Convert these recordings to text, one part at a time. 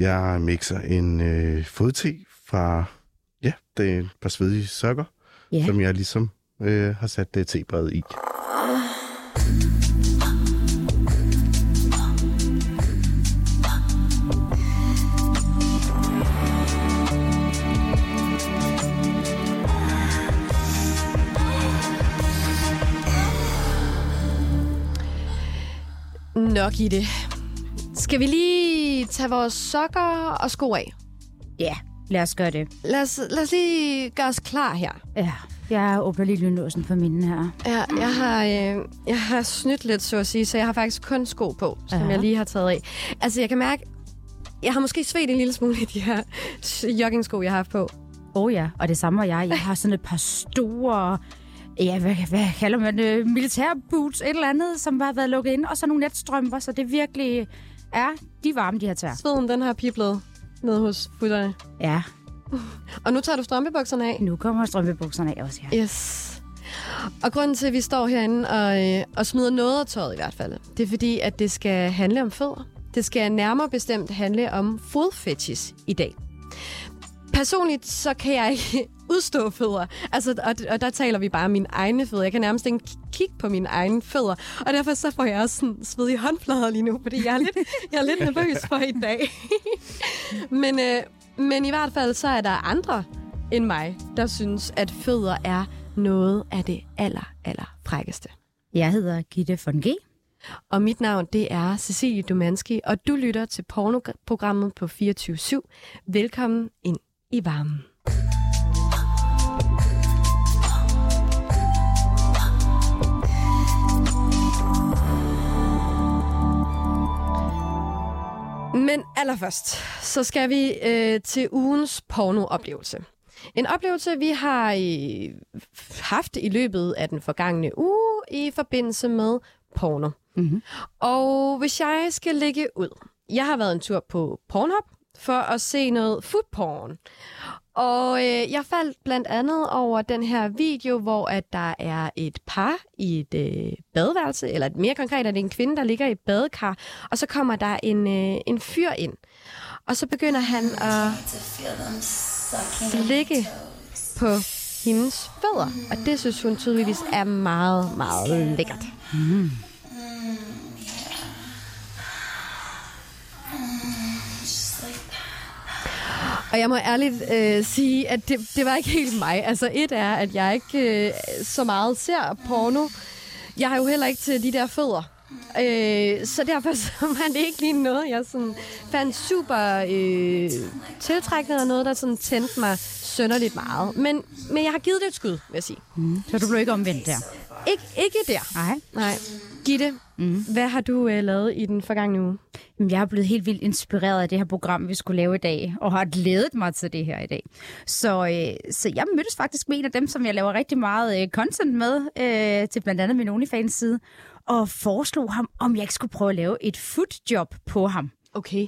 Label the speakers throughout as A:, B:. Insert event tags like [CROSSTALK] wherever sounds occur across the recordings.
A: Jeg mixer en øh, fodte fra, ja, det er et par svedige sokker,
B: Ja.
A: som jeg ligesom øh, har sat det tebred i.
C: Nok i det. Skal vi lige tage vores sokker og sko af?
B: Ja, lad os gøre det.
C: Lad os, lad os lige gøre os klar her.
B: Ja, jeg åbner lige lynlåsen på minden her.
C: Ja, jeg har, øh, jeg har snydt lidt, så at sige, så jeg har faktisk kun sko på, som
B: Aha.
C: jeg lige har taget af. Altså, jeg kan mærke, jeg har måske svedt en lille smule i de her joggingsko, jeg har haft på.
B: Oh ja, og det samme var jeg. Jeg har sådan et par store... Ja, hvad, hvad kalder man det? Militærboots, et eller andet, som har været lukket ind. Og så nogle netstrømper, så det virkelig er de varme, de her tager.
C: Sveden, den har piplet ned hos futterne.
B: Ja,
C: Og nu tager du strømpebukserne af.
B: nu kommer strømpebukserne af også her.
C: Yes. Og grunden til, at vi står herinde og, øh, og smider noget af tøjet i hvert fald, det er fordi, at det skal handle om fødder. Det skal nærmere bestemt handle om fodfetish i dag. Personligt så kan jeg ikke udstå fødder. Altså, og, og der taler vi bare om mine egne fødder. Jeg kan nærmest ikke kigge på mine egne fødder. Og derfor så får jeg også sådan svedige håndflader lige nu, fordi jeg er lidt, jeg er lidt nervøs for i dag. [LAUGHS] men, øh, men i hvert fald så er der andre end mig, der synes, at fødder er noget af det aller, aller frækkeste.
B: Jeg hedder Gitte von G.
C: Og mit navn, det er Cecilie Dumanski, og du lytter til pornoprogrammet på 24-7. Velkommen ind i varmen. Men allerførst, så skal vi øh, til ugens pornooplevelse. En oplevelse, vi har øh, haft i løbet af den forgangne uge i forbindelse med porno.
B: Mm-hmm.
C: Og hvis jeg skal lægge ud, jeg har været en tur på Pornhub for at se noget foodporn. Og øh, jeg faldt blandt andet over den her video, hvor at der er et par i et øh, badeværelse, eller mere konkret er det en kvinde, der ligger i et badekar, og så kommer der en, øh, en fyr ind. Og så begynder han at ligge på hendes fødder, og det synes hun tydeligvis er meget, meget lækkert. Hmm. Og jeg må ærligt øh, sige, at det, det var ikke helt mig. Altså et er, at jeg ikke øh, så meget ser porno. Jeg har jo heller ikke til de der fødder. Øh, så derfor [LAUGHS] så var det ikke lige noget, jeg sådan fandt super øh, tiltrækkende, og noget, der sådan tændte mig sønderligt meget. Men, men jeg har givet det et skud, vil jeg sige.
B: Mm. Så du blev ikke omvendt der?
C: Ik- ikke der.
B: Nej.
C: Nej. Gitte, mm. hvad har du øh, lavet i den forgangne uge?
B: Jamen, Jeg er blevet helt vildt inspireret af det her program, vi skulle lave i dag, og har glædet mig til det her i dag. Så, øh, så jeg mødtes faktisk med en af dem, som jeg laver rigtig meget øh, content med, øh, til blandt andet min OnlyFans side, og foreslog ham, om jeg ikke skulle prøve at lave et footjob på ham.
C: Okay.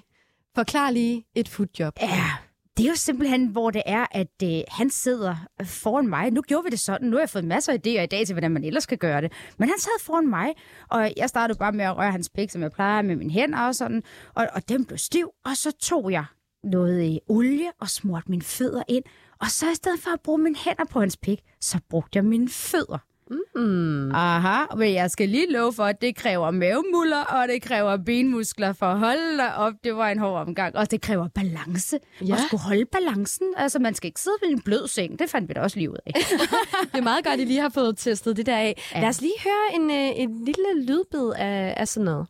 C: Forklar lige et foodjob.
B: Ja, det er jo simpelthen, hvor det er, at øh, han sidder foran mig. Nu gjorde vi det sådan. Nu har jeg fået masser af idéer i dag til, hvordan man ellers skal gøre det. Men han sad foran mig, og jeg startede bare med at røre hans pik, som jeg plejer med mine hænder og sådan. Og, og den blev stiv, og så tog jeg noget øh, olie og smurte mine fødder ind. Og så i stedet for at bruge mine hænder på hans pik, så brugte jeg mine fødder.
C: Mm.
B: Aha, men jeg skal lige love for, at det kræver mavemuller, og det kræver benmuskler for at holde dig op. Det var en hård omgang. Og det kræver balance.
C: Ja.
B: Og skulle holde balancen. Altså, man skal ikke sidde ved en blød seng. Det fandt vi da også lige ud af. [LAUGHS]
C: Det er meget godt, at I lige har fået testet det der af. Ja. Lad os lige høre en, øh, en lille lydbid af, af sådan noget.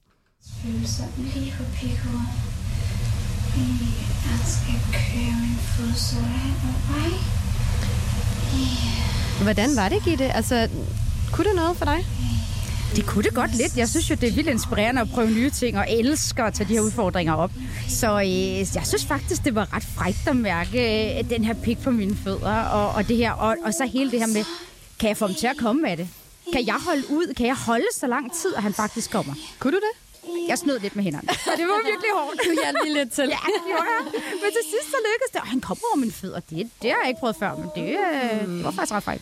D: Følelser lige på pikket. Jeg skal køre min fodsår hen ad mig.
C: Hvordan var det, Gitte? Altså, kunne det noget for dig?
B: Det kunne det godt lidt. Jeg synes jo, det er vildt inspirerende at prøve nye ting, og elsker at tage de her udfordringer op. Så øh, jeg synes faktisk, det var ret frækt at mærke øh, den her pik på mine fødder, og, og det her, og, og så hele det her med, kan jeg få ham til at komme med det? Kan jeg holde ud? Kan jeg holde så lang tid, at han faktisk kommer?
C: Kunne du det?
B: Jeg snød lidt med hænderne. [LAUGHS] Og det var virkelig hårdt.
C: Du hjalp lige lidt til.
B: Ja, det gjorde jeg. Men til sidst så lykkedes det. Og han kom over mine fødder. Det, det har jeg ikke prøvet før, men det, øh, det var faktisk ret fejl.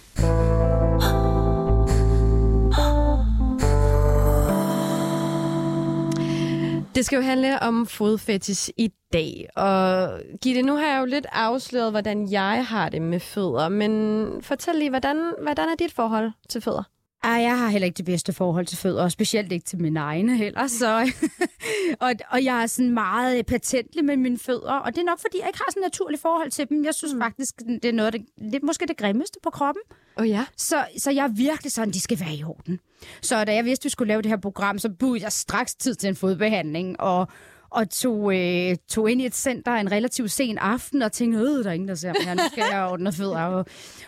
C: Det skal jo handle om fodfetish i dag. Og Gitte, nu har jeg jo lidt afsløret, hvordan jeg har det med fødder. Men fortæl lige, hvordan, hvordan er dit forhold til fødder?
B: Ej, jeg har heller ikke det bedste forhold til fødder, og specielt ikke til mine egne heller. Så, [LAUGHS] og, og jeg er sådan meget patentlig med mine fødder, og det er nok, fordi jeg ikke har sådan et naturligt forhold til dem. Jeg synes mm. faktisk, det er noget, det, det er måske det grimmeste på kroppen.
C: Oh, ja?
B: Så, så jeg er virkelig sådan, de skal være i orden. Så da jeg vidste, at vi skulle lave det her program, så budde jeg straks tid til en fodbehandling, og, og tog, øh, tog ind i et center en relativt sen aften og tænkte, øh, der er ingen, der ser mig her, nu skal jeg [LAUGHS] ordne fødder. Og,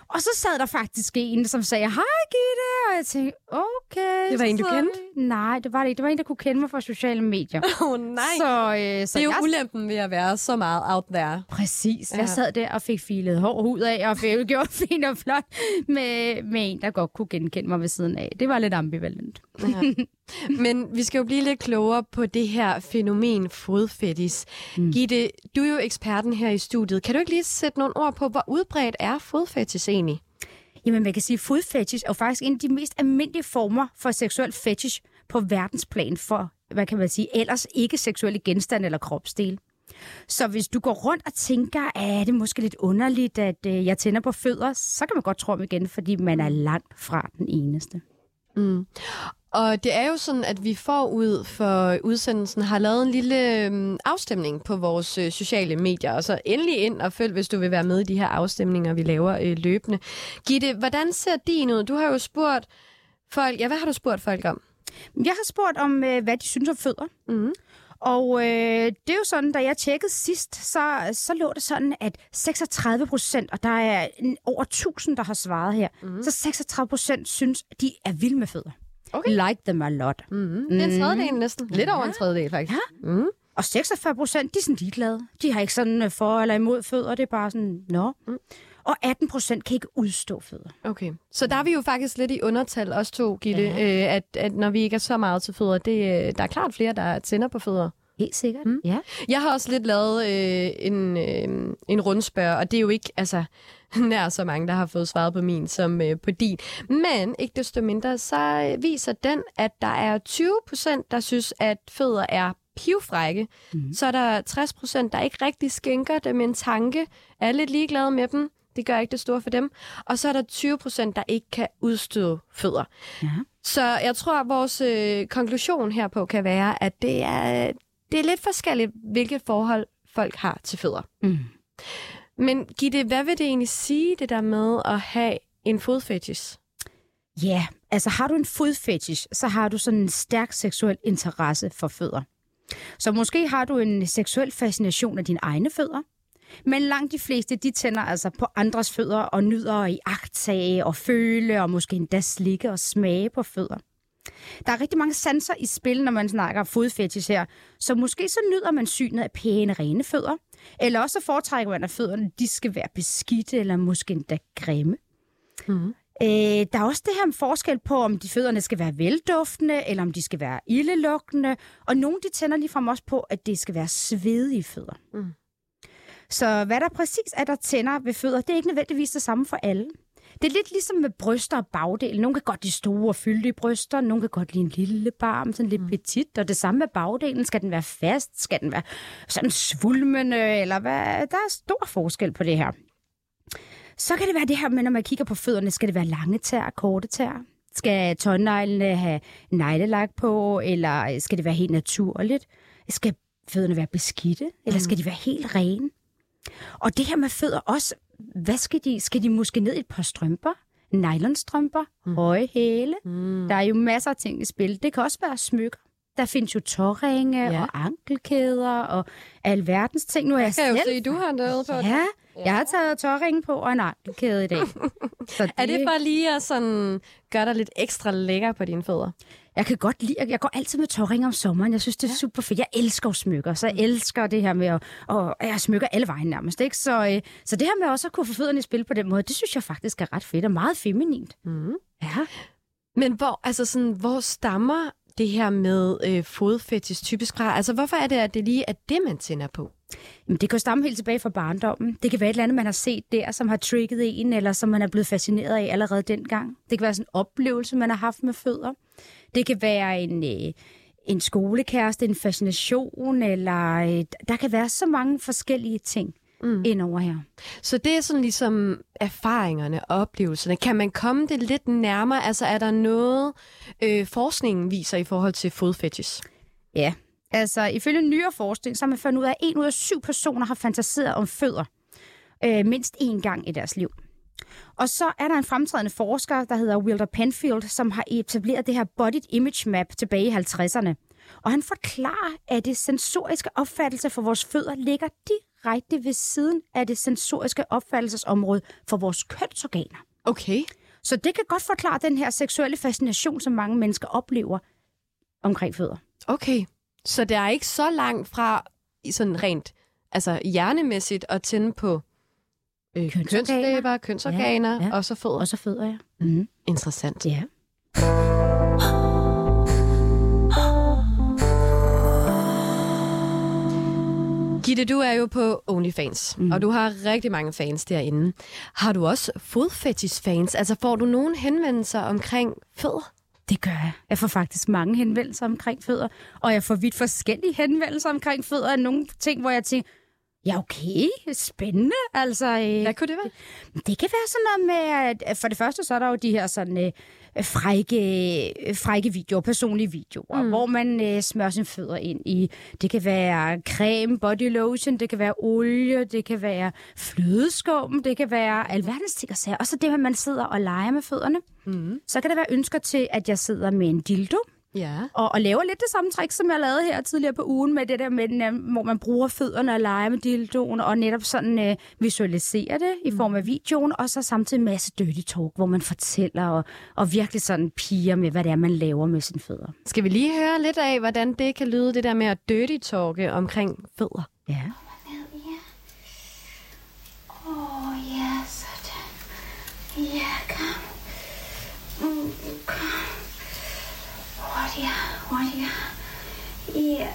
B: og så sad der faktisk en, som sagde, hej Gitte, og jeg tænkte, okay.
C: Det var en, du kendte?
B: Nej, det var det ikke. Det var en, der kunne kende mig fra sociale medier.
C: Åh oh, nej. Så,
B: Så, øh,
C: det
B: så
C: er jo
B: jeg,
C: ulempen ved at være så meget out there.
B: Præcis.
C: Ja.
B: Jeg sad der og fik filet hår hud af, og fik [LAUGHS] gjort fint og flot med, med en, der godt kunne genkende mig ved siden af. Det var lidt ambivalent. [LAUGHS] [LAUGHS]
C: Men vi skal jo blive lidt klogere på det her fænomen fodfetis. Mm. Gitte, du er jo eksperten her i studiet. Kan du ikke lige sætte nogle ord på, hvor udbredt er fodfetis egentlig?
B: Jamen, man kan sige, at fodfetish er faktisk en af de mest almindelige former for seksuel fetish på verdensplan for, hvad kan man sige, ellers ikke seksuelle genstande eller kropsdele. Så hvis du går rundt og tænker, at det er måske lidt underligt, at øh, jeg tænder på fødder, så kan man godt tro om igen, fordi man er langt fra den eneste.
C: Mm. Og det er jo sådan, at vi forud for udsendelsen har lavet en lille øhm, afstemning på vores øh, sociale medier. Og så endelig ind og følg, hvis du vil være med i de her afstemninger, vi laver øh, løbende. Gitte, hvordan ser din ud? Du har jo spurgt folk... Ja, hvad har du spurgt folk om?
B: Jeg har spurgt om, øh, hvad de synes om fødder.
C: Mm.
B: Og øh, det er jo sådan, da jeg tjekkede sidst, så, så lå det sådan, at 36 procent, og der er over 1000, der har svaret her, mm. så 36 procent synes, de er vilde med fødder.
C: Okay.
B: Like them a lot.
C: Mm. Det er en tredjedel næsten. Lidt over en tredjedel, faktisk.
B: Ja.
C: Mm.
B: Og 46 procent, de er sådan ligeglade. De har ikke sådan øh, for eller imod fødder, det er bare sådan, nå. Mm. Og 18 procent kan ikke udstå fødder.
C: Okay. Så der er vi jo faktisk lidt i undertal, os to, Gitte, ja. øh, at, at når vi ikke er så meget til fødder, det, øh, der er klart flere, der tænder på fødder.
B: Helt sikkert.
C: Mm.
B: Ja.
C: Jeg har også lidt lavet øh, en, øh, en rundspørg, og det er jo ikke altså, [LAUGHS] nær så mange, der har fået svaret på min som øh, på din. Men ikke desto mindre, så øh, viser den, at der er 20 procent, der synes, at fødder er pivfrække. Mm. Så er der 60 procent, der ikke rigtig skænker dem en tanke, er lidt ligeglade med dem. Det gør ikke det store for dem. Og så er der 20 procent, der ikke kan udstøde fødder.
B: Ja.
C: Så jeg tror, at vores øh, konklusion herpå kan være, at det er, det er lidt forskelligt, hvilket forhold folk har til fødder.
B: Mm.
C: Men Gitte, hvad vil det egentlig sige, det der med at have en fodfetish?
B: Ja, altså har du en fodfetish, så har du sådan en stærk seksuel interesse for fødder. Så måske har du en seksuel fascination af dine egne fødder, men langt de fleste, de tænder altså på andres fødder og nyder at iagttage og føle og måske endda slikke og smage på fødder. Der er rigtig mange sanser i spil, når man snakker fodfetish her, så måske så nyder man synet af pæne, rene fødder, eller også så foretrækker man, at fødderne de skal være beskidte eller måske endda grimme.
C: Mm.
B: Øh, der er også det her forskel på, om de fødderne skal være velduftende, eller om de skal være ildelugtende. Og nogle de tænder ligefrem også på, at det skal være svedige fødder.
C: Mm.
B: Så hvad der præcis er, der tænder ved fødder, det er ikke nødvendigvis det samme for alle. Det er lidt ligesom med bryster og bagdel. Nogle kan godt lide store og fyldige bryster, nogle kan godt lide en lille barm, sådan lidt mm. petit. Og det samme med bagdelen. Skal den være fast? Skal den være sådan svulmende? Eller hvad? Der er stor forskel på det her. Så kan det være det her med, når man kigger på fødderne, skal det være lange tær, korte tær? Skal tårneglene have neglelak på, eller skal det være helt naturligt? Skal fødderne være beskidte, eller skal de være helt rene? Og det her med fødder også, hvad skal de? Skal de måske ned i et par strømper? Nylonstrømper? Mm. Høje hæle?
C: Mm.
B: Der er jo masser af ting i spil. Det kan også være smykker. Der findes jo tårringe
C: Ja.
B: ja. og ankelkæder og alverdens ting. Nu er jeg,
C: Kan jeg jo
B: selv
C: se, du har noget på det.
B: Ja, jeg har taget tårringen på og en ankelkæde i dag. [LAUGHS] Så det,
C: Er det for lige at sådan gøre dig lidt ekstra lækker på dine fødder?
B: Jeg kan godt lide, jeg går altid med tårring om sommeren. Jeg synes, det er ja. super fedt. Jeg elsker smykker, så jeg elsker det her med at, og jeg smykker alle vejen nærmest. Ikke? Så, øh, så det her med også at kunne få fødderne i spil på den måde, det synes jeg faktisk er ret fedt og meget feminint.
C: Mm.
B: Ja.
C: Men hvor, altså sådan, hvor stammer det her med øh, fodfetish typisk fra? Altså, hvorfor er det, at det lige er det, man tænder på?
B: Jamen, det kan jo stamme helt tilbage fra barndommen. Det kan være et eller andet, man har set der, som har trigget en, eller som man er blevet fascineret af allerede dengang. Det kan være sådan en oplevelse, man har haft med fødder. Det kan være en, øh, en skolekæreste, en fascination, eller øh, der kan være så mange forskellige ting mm. ind over her.
C: Så det er sådan ligesom erfaringerne og oplevelserne. Kan man komme det lidt nærmere? Altså er der noget, øh, forskningen viser i forhold til fodfetish?
B: Ja, altså ifølge nyere forskning, så har man fundet ud af, at en ud af syv personer har fantaseret om fødder øh, mindst én gang i deres liv. Og så er der en fremtrædende forsker, der hedder Wilder Penfield, som har etableret det her Body Image Map tilbage i 50'erne. Og han forklarer, at det sensoriske opfattelse for vores fødder ligger direkte ved siden af det sensoriske opfattelsesområde for vores kønsorganer.
C: Okay.
B: Så det kan godt forklare den her seksuelle fascination, som mange mennesker oplever omkring fødder.
C: Okay. Så det er ikke så langt fra sådan rent altså hjernemæssigt at tænde på øh, kønslæber, kønsorganer
B: Ja, ja.
C: og så fødder.
B: Og så fødder, ja. Mm.
C: Interessant.
B: Ja.
C: Gitte, du er jo på OnlyFans, mm. og du har rigtig mange fans derinde. Har du også fodfetish-fans? Altså får du nogen henvendelser omkring fødder?
B: Det gør jeg. Jeg får faktisk mange henvendelser omkring fødder, og jeg får vidt forskellige henvendelser omkring fødder nogle ting, hvor jeg tænker, ja okay, spændende. Altså, øh,
C: Hvad kunne det være?
B: Det kan være sådan noget med, at for det første så er der jo de her sådan øh, frække, øh, frække videoer, personlige videoer, mm. hvor man øh, smører sine fødder ind i. Det kan være creme, body lotion, det kan være olie, det kan være flødeskum, det kan være alverdens ting og sager. Og så det, at man sidder og leger med fødderne. Mm. Så kan der være ønsker til, at jeg sidder med en dildo,
C: Ja.
B: og, og laver lidt det samme trick, som jeg lavede her tidligere på ugen, med det der med, den, øh, hvor man bruger fødderne og leger med dildoen, og netop sådan øh, visualiserer det i form af videoen, og så samtidig en masse dirty talk, hvor man fortæller og, og virkelig sådan piger med, hvad det er, man laver med sine fødder.
C: Skal vi lige høre lidt af, hvordan det kan lyde, det der med at dirty talke omkring fødder?
B: Ja.
D: Yeah. Oh, yes, sådan. Ja, kom. Mm, kom. Hurtigere, hurtigere. Ja,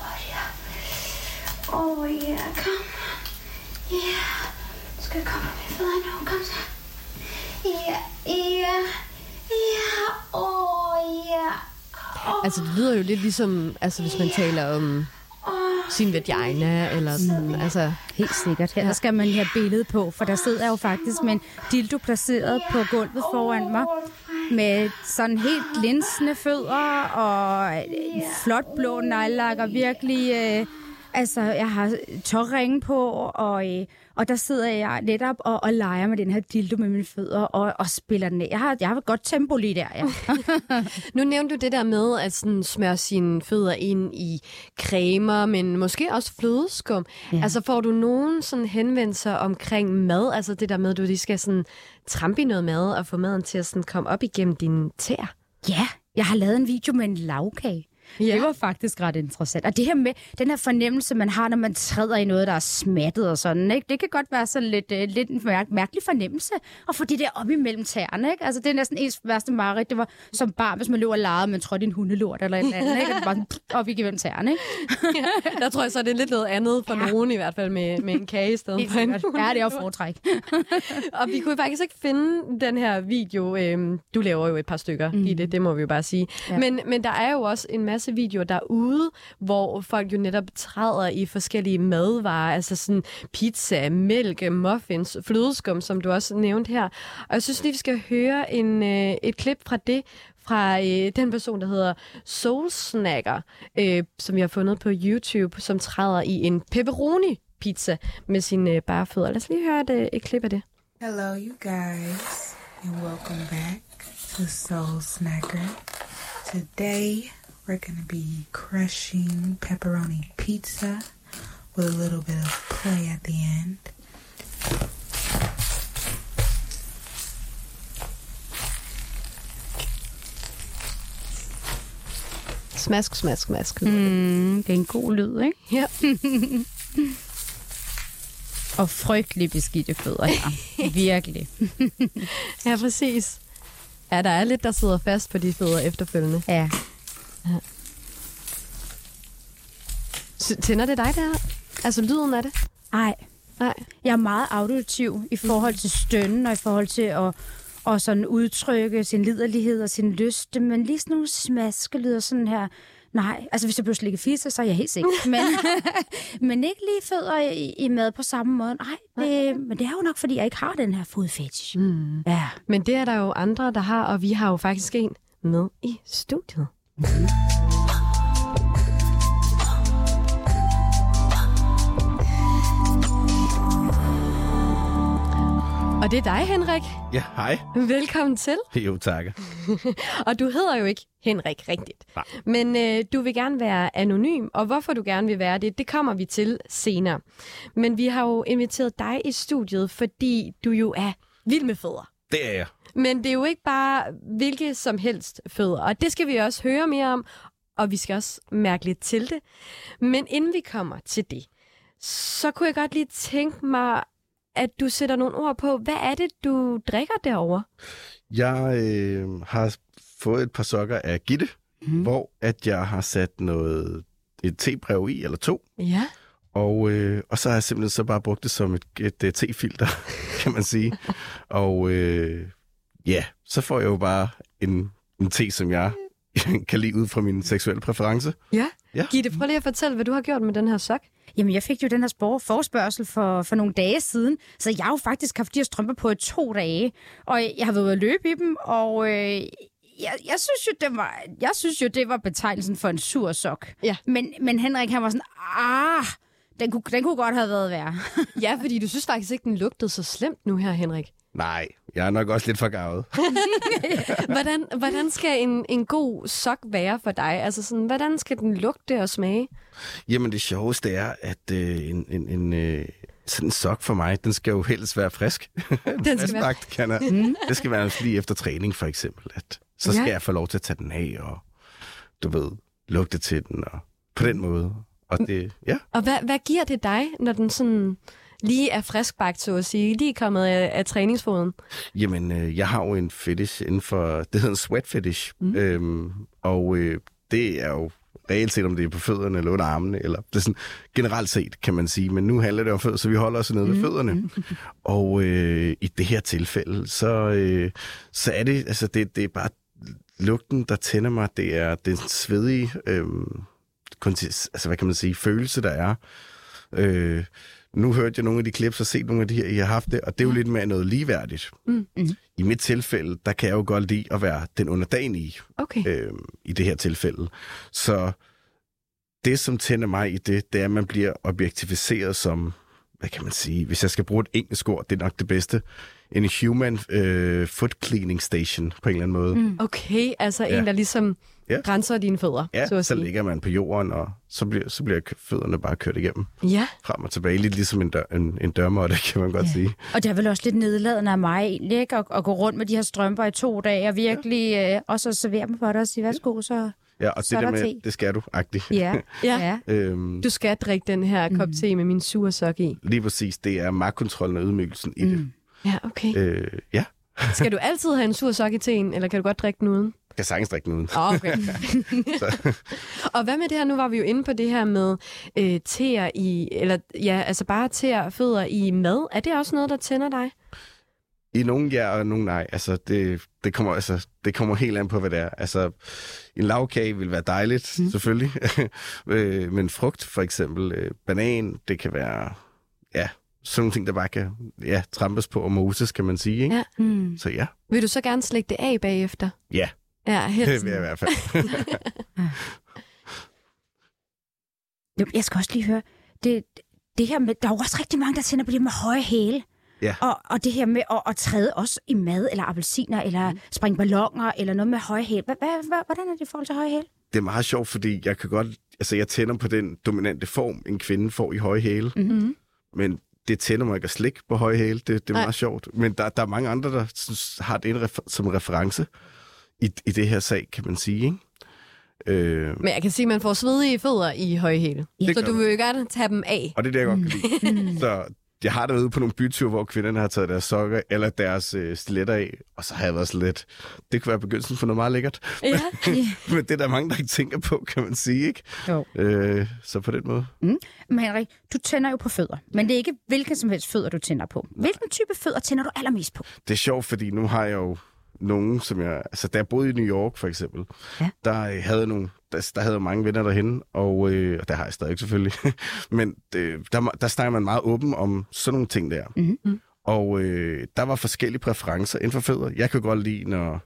D: hurtigere. Åh, oh, ja, kom. Ja. Du skal komme på mine fødder nu. Kom så. Ja, ja. Ja, åh, oh, ja.
C: Altså, det lyder jo lidt ligesom, altså, hvis man taler om sin vagina, eller sådan, altså...
B: Helt sikkert. Her der skal man have billede på, for der sidder jo faktisk med en dildo placeret på gulvet foran mig, med sådan helt linsende fødder og en flot blå neglelak og virkelig... Øh, altså, jeg har tårringe på, og, øh, og der sidder jeg netop og, og leger med den her dildo med mine fødder og, og spiller den af. Jeg har, jeg har et godt tempo lige der, ja. [LAUGHS]
C: Nu nævnte du det der med at sådan smøre sine fødder ind i cremer, men måske også flødeskum. Ja.
B: Ja.
C: Altså får du nogen sådan henvendelser omkring mad? Altså det der med, at du lige skal sådan trampe i noget mad og få maden til at sådan komme op igennem dine tæer.
B: Ja, jeg har lavet en video med en lavkage.
C: Ja.
B: Ja. Det var faktisk ret interessant. Og det her med den her fornemmelse, man har, når man træder i noget, der er smattet og sådan, ikke? det kan godt være sådan lidt, uh, lidt en mær- mærkelig fornemmelse at få det der op imellem tæerne. Ikke? Altså, det er næsten ens værste mareridt. Det var som barn, hvis man løb og legede, man trådte en hundelort eller et eller andet. Ikke? Og det var sådan, op igennem tæerne. Ikke?
C: Der tror jeg så, det er lidt noget andet for ja. nogen i hvert fald med, med en kage i stedet for en.
B: Ja, det er jo foretræk. [LAUGHS]
C: Og vi kunne faktisk ikke finde den her video. Øhm, du laver jo et par stykker mm. i det, det må vi jo bare sige. Ja.
B: Ja.
C: Men, men der er jo også en masse videoer derude, hvor folk jo netop træder i forskellige madvarer, altså sådan pizza, mælk, muffins, flødeskum, som du også nævnte her. Og jeg synes lige, vi skal høre en, øh, et klip fra det, fra øh, den person, der hedder Soul Snacker, øh, som vi har fundet på YouTube, som træder i en pepperoni pizza med sine øh, bare fødder. Lad os lige høre et, øh, et klip af det.
E: Hello, you guys, and welcome back to Soul Snacker. Today, we're going to be crushing pepperoni pizza with a little bit of play at the end.
C: Smask, smask, smask.
B: Mm, det er en god lyd, ikke?
C: Ja. [LAUGHS]
B: Og frygtelig beskidte fødder her. [LAUGHS] Virkelig.
C: ja, præcis. Ja, der er lidt, der sidder fast på de fødder efterfølgende.
B: Ja.
C: Så Tænder det dig der? Altså lyden af det?
B: Ej,
C: Nej.
B: Jeg er meget auditiv i forhold til stønnen og i forhold til at og sådan udtrykke sin liderlighed og sin lyst, men lige sådan nogle smaskelyder, sådan her Nej, altså hvis jeg blev slikket fisse, så er jeg helt sikker. [LAUGHS] Men, [LAUGHS] men ikke lige fødder i, i mad på samme måde. Nej, det, men det er jo nok, fordi jeg ikke har den her fodfetish. Mm. Ja.
C: Men det er der jo andre, der har, og vi har jo faktisk en med i studiet. Og det er dig, Henrik.
A: Ja, hej.
C: Velkommen til. [LAUGHS]
A: Jo, tak.
C: Og du hedder jo ikke Henrik rigtigt.
A: Nej.
C: Men øh, du vil gerne være anonym, og hvorfor du gerne vil være det, det kommer vi til senere. Men vi har jo inviteret dig i studiet, fordi du jo er vild med fødder.
A: Det er jeg.
C: Men det er jo ikke bare hvilke som helst fødder, og det skal vi også høre mere om, og vi skal også mærke lidt til det. Men inden vi kommer til det, så kunne jeg godt lige tænke mig, at du sætter nogle ord på, hvad er det, du drikker derovre?
A: Jeg øh, har fået et par sokker af Gitte, mm. hvor at jeg har sat noget et tebrev i, eller to.
C: Ja.
A: Og, øh, og så har jeg simpelthen så bare brugt det som et, et, et tefilter, [LAUGHS] kan man sige. [LAUGHS] og øh, ja, så får jeg jo bare en, en te, som jeg [LAUGHS] kan lide ud fra min seksuelle præference.
C: Ja.
A: Ja.
C: Gitte, prøv lige at fortælle, hvad du har gjort med den her sok.
B: Jamen, jeg fik jo den her spor- forspørgsel for, for nogle dage siden, så jeg har jo faktisk haft de her strømper på i to dage, og jeg har været ude at løbe i dem, og øh, jeg, jeg, synes jo, det var, jeg synes jo, det var betegnelsen for en sur sok.
C: Ja.
B: Men, men Henrik, han var sådan, ah, den kunne, den kunne godt have været værre.
C: Ja, fordi du synes faktisk ikke, den lugtede så slemt nu her, Henrik.
A: Nej, jeg er nok også lidt for gavet. [LAUGHS]
C: Hvordan, hvordan skal en, en god sok være for dig? Altså sådan, hvordan skal den lugte og smage?
A: Jamen det sjoveste er, at øh, en, en, en, øh, sådan en sok for mig, den skal jo helst være frisk.
C: Den skal være... [LAUGHS]
A: Kan jeg. Det skal være lige efter træning for eksempel. At, så skal
C: Ja.
A: ja. jeg få lov til at tage den af og du ved, lugte til den og på den måde. Og det, ja,
C: Og hvad, hvad giver det dig, når den sådan lige er friskbagt, så at sige, lige kommet af, af træningsfoden?
A: jamen øh, jeg har jo en fetish inden for, [LAUGHS] det hedder en sweat fetish. Mm. Øhm, og øh, det er jo reelt set, om det er på fødderne eller under armene, eller det er sådan generelt set, kan man sige. Men nu handler det om fødder, så vi holder os nede ved fødderne. [LAUGHS] Og øh, i det her tilfælde, så, øh, så er det, altså det, det er bare lugten, der tænder mig. Det er den svedige, øh, altså hvad kan man sige, følelse, der er. Øh, nu hørte jeg nogle af de klips og set nogle af de her, I har haft det, og det er jo lidt mere noget ligeværdigt.
C: Mm.
A: I mit tilfælde, der kan jeg jo godt lide at være den underdanige
C: Okay.
A: øh, i det her tilfælde. Så det, som tænder mig i det, det er, at man bliver objektificeret som, hvad kan man sige, hvis jeg skal bruge et engelsk ord, det er nok det bedste, en human øh, foot cleaning station på en eller anden måde. Mm.
C: Okay, altså
A: Ja.
C: en, der ligesom
A: Ja.
C: renser dine fødder,
A: Ja,
C: så at
A: så
C: sige.
A: ligger man på jorden, og så bliver, så bliver fødderne bare kørt igennem
C: Ja,
A: frem og tilbage. Lidt ligesom en, dør, en, en dørmåtte, [LAUGHS] kan man godt
B: Ja.
A: sige.
B: Og det er vel også lidt nedladende af mig egentlig, ikke? At, at gå rundt med de her strømper i to dage, og virkelig øh, også at servere dem for dig og sige, værsgo, så...
A: Ja, og
B: Så
A: det
B: er
A: der
B: der
A: med,
B: te.
A: det skal du, agtigt.
B: Ja, [LAUGHS]
C: Ja.
A: Øhm,
C: du skal drikke den her kop te med min sure sok i.
A: lige præcis, det er magtkontrollen og ydmygelsen i det.
C: Ja, okay.
A: Øh, ja, [LAUGHS]
C: Skal du altid have en sur sok i teen, eller kan du godt drikke den uden?
A: jeg kan sagtens drikke den uden.
C: Oh, okay. [LAUGHS] og hvad med det her? Nu var vi jo inde på det her med øh, teer i, eller ja, altså bare teer, fødder i mad. Er det også noget, der tænder dig?
A: I nogle ja, og nogle nej. Altså, det, det, kommer, altså, det kommer helt an på, hvad det er. Altså, en lavkage vil være dejligt, mm. selvfølgelig. [LAUGHS] Øh, Men frugt, for eksempel øh, banan, det kan være, ja, sådan nogle ting, der bare kan ja, trampes på og moses, kan man sige. Ikke?
C: Ja.
B: Mm.
A: Så ja,
C: Vil du så gerne slægge det af bagefter?
A: Ja.
C: Ja,
A: det
C: helst.
A: vil jeg i hvert fald. [LAUGHS]
B: Jo, Jeg skal også lige høre, det, det her med, der er jo også rigtig mange, der tænder på det med høje hæle.
A: Ja.
B: Og, og det her med at, at træde også i mad, eller appelsiner, eller mm. springe ballonger, eller noget med høje hæle. Hvad, hvad, hvad, hvordan er det i forhold til høje hæle?
A: det er meget sjovt, fordi jeg kan godt, altså jeg tænder på den dominante form, en kvinde får i høje hæle.
B: Mm-hmm.
A: Men det tænder mig ikke at slikke på høje hæle. Det, det er
C: Nej.
A: meget sjovt. Men der, der er mange andre, der synes, har det refer- som reference i, i det her sag, kan man sige. Ikke? Øh,
C: Men jeg kan sige, at man får svedige fødder i høje hæle.
B: Ja.
C: Så du vil jo gerne tage dem af.
A: og det er det, jeg godt kan lide. [LAUGHS] Så jeg har været ude på nogle byture, hvor kvinderne har taget deres sokker eller deres øh, stiletter af, og så har jeg været sådan lidt, det kunne være begyndelsen for noget meget lækkert.
C: Ja. [LAUGHS]
A: Men det er der mange, der ikke tænker på, kan man sige. ikke?
B: Jo.
A: Øh, så på den måde.
B: Men Henrik, du tænder jo på fødder. Men det er ikke hvilken som helst fødder, du tænder på. Hvilken type fødder tænder du allermest på?
A: Det er sjovt, fordi nu har jeg jo nogen, som jeg... Altså, da jeg boede i New York, for eksempel,
B: Ja.
A: der øh, havde nogle der, der havde jeg mange venner derhen, og, øh, og der har jeg stadig selvfølgelig. [LAUGHS] Men det, der, der snakker man meget åben om sådan nogle ting der.
B: Mhm.
A: Og øh, der var forskellige præferencer inden for fødder. Jeg kan godt lide, når,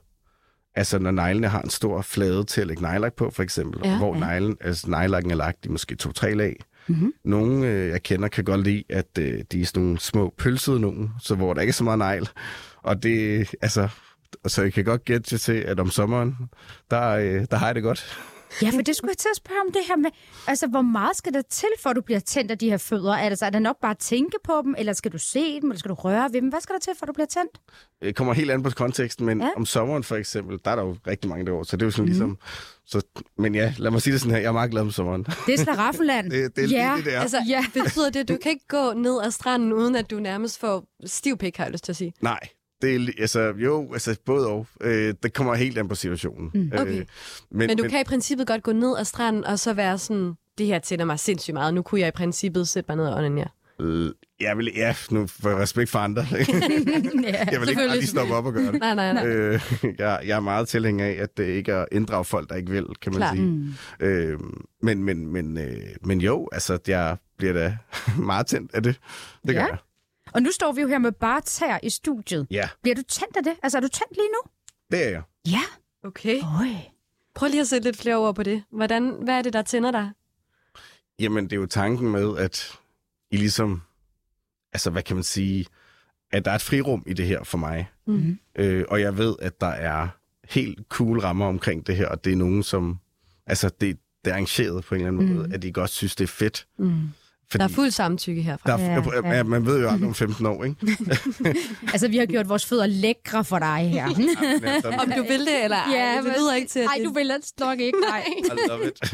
A: altså, når neglene har en stor flade til at lægge nejlak på, for eksempel.
C: Ja,
A: hvor
B: ja.
A: neglen, altså, nejlakken er lagt i måske to-tre lag.
B: Mhm.
A: Nogle, øh, jeg kender, kan godt lide, at øh, de er sådan nogle små pølsede nogen, så hvor der ikke er så meget negl. Og det, altså, så jeg kan godt gætte til, at om sommeren, der, øh, der har jeg det godt.
B: Ja, for det skulle jeg til at spørge om det her med, altså hvor meget skal der til, for at du bliver tændt af de her fødder? Er det, så, er det nok bare at tænke på dem, eller skal du se dem, eller skal du røre ved dem? Hvad skal der til, for at du bliver tændt?
A: Det kommer helt an på konteksten, men
B: Ja.
A: om sommeren for eksempel, der er der jo rigtig mange der år, så det er jo sådan mm. ligesom... Så, men ja, lad mig sige det sådan her, jeg er meget glad om sommeren.
B: Det er Slaraffenland. [LAUGHS]
A: Det, det er
B: ja.
A: lige det der.
C: Altså,
B: Ja.
C: betyder det, at du kan ikke gå ned ad stranden, uden at du nærmest får stiv pik, har jeg lyst til at sige?
A: Nej, det er, altså, jo, altså både og. Øh, det kommer helt an på situationen. Mm.
C: Okay.
A: Øh,
C: Men, men du kan i princippet godt gå ned ad stranden, og så være sådan, det her tænder mig sindssygt meget. Nu kunne jeg i princippet sætte mig ned og onanere.
A: Øh, jeg vil, ja, nu for respekt for andre. [LAUGHS] [LAUGHS]
B: ja.
A: jeg vil ikke bare lige stoppe op og gøre det.
C: Nej, nej, nej.
A: Øh, [LAUGHS] jeg, jeg er meget tilhænger af, at det ikke er at inddrage folk, der ikke vil, kan man
C: Klart.
A: sige.
B: Mm.
A: Øh, men, men, men, øh, men jo, altså, jeg bliver da meget tændt af det. Det gør
B: Ja.
A: jeg.
B: Og nu står vi jo her med bare tær i studiet.
A: Ja,
B: Bliver du tændt af det? Altså, er du tændt lige nu?
A: det er jeg.
B: Ja.
C: Okay.
B: Øj.
C: Prøv lige at sætte lidt flere ord på det. Hvordan, hvad er det, der tænder dig?
A: Jamen, det er jo tanken med, at I ligesom, altså hvad kan man sige, at der er et frirum i det her for mig.
B: Mm.
A: Øh, og jeg ved, at der er helt cool rammer omkring det her, og det er nogen, som, altså det, det er arrangeret på en eller anden måde, at I godt synes, det er fedt.
B: Mm.
A: Fordi
C: Der er fuld samtykke herfra.
A: der er,
B: Ja,
A: ja,
B: ja.
A: ja. man ved jo aldrig om 15 år, ikke? [LAUGHS]
B: Altså, vi har gjort vores fødder lækre for dig her.
A: Ja,
C: Om du vil det, eller ej, det
B: men-
C: lyder ikke til, at
B: Ej,
C: det...
B: du vil ellers nok ikke, nej. [LAUGHS]
A: I love it.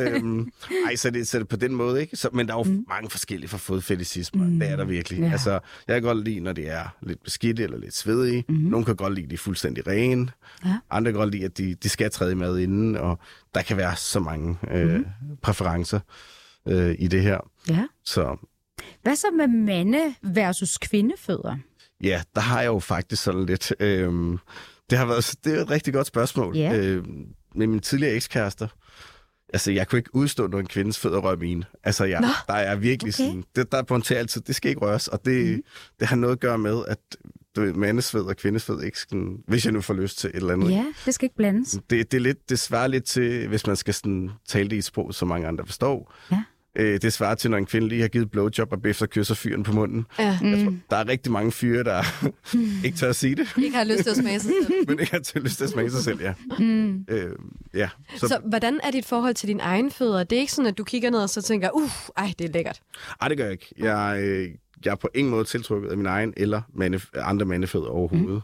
A: [LAUGHS] øhm, ej, så er, det, så det på den måde, ikke? Så, men der er jo mm. mange forskellige for fodfetisismer. Mm. Det er der virkelig.
B: Ja.
A: Ja. Altså, jeg kan godt lide, når det er lidt beskidte eller lidt svedige. Mm. Nogle kan godt lide, at de er fuldstændig rene.
B: Ja.
A: Andre kan godt lide, at de, de skal træde mad inden. Og der kan være så mange øh, mm. præferencer øh, i det her.
B: Ja.
A: Så
B: Hvad så med mande versus kvindefødder?
A: ja, der har jeg jo faktisk sådan lidt... Øh, det har været det er et rigtig godt spørgsmål.
B: Ja.
A: Øh, med mine tidligere ekskærester, Altså, jeg kunne ikke udstå, når en kvindes fødder røg mine. Altså, jeg,
C: Nå,
A: der er virkelig
B: okay.
A: sådan... Det, der pointerer altid, det skal ikke røres. Og det, mm. det har noget at gøre med, at du ved, mandesved og kvindesved ikke skal... Hvis jeg nu får lyst til et eller andet.
B: Ja, det skal ikke blandes.
A: Det, det, er lidt, det svarer lidt til, hvis man skal sådan, tale det i et sprog, som mange andre forstår.
B: Ja.
A: Øh, det svarer til, når en kvinde lige har givet blowjob og bagefter kysser fyren på munden.
C: Ja.
A: Jeg tror, der er rigtig mange fyre, der [LAUGHS] ikke tør at sige det,
C: Ikke har lyst til at smage sig selv. [LAUGHS]
A: men ikke har lyst til at smage sig selv, ja.
B: Mm.
A: Øh, ja. Så,
C: Så hvordan er dit forhold til din egen fødder? Det er ikke sådan, at du kigger ned og så tænker, uh, ej, det er lækkert.
A: Ej, det gør jeg ikke. Jeg, øh, jeg er på ingen måde tiltrukket af min egen eller mande, andre mandefødder overhovedet.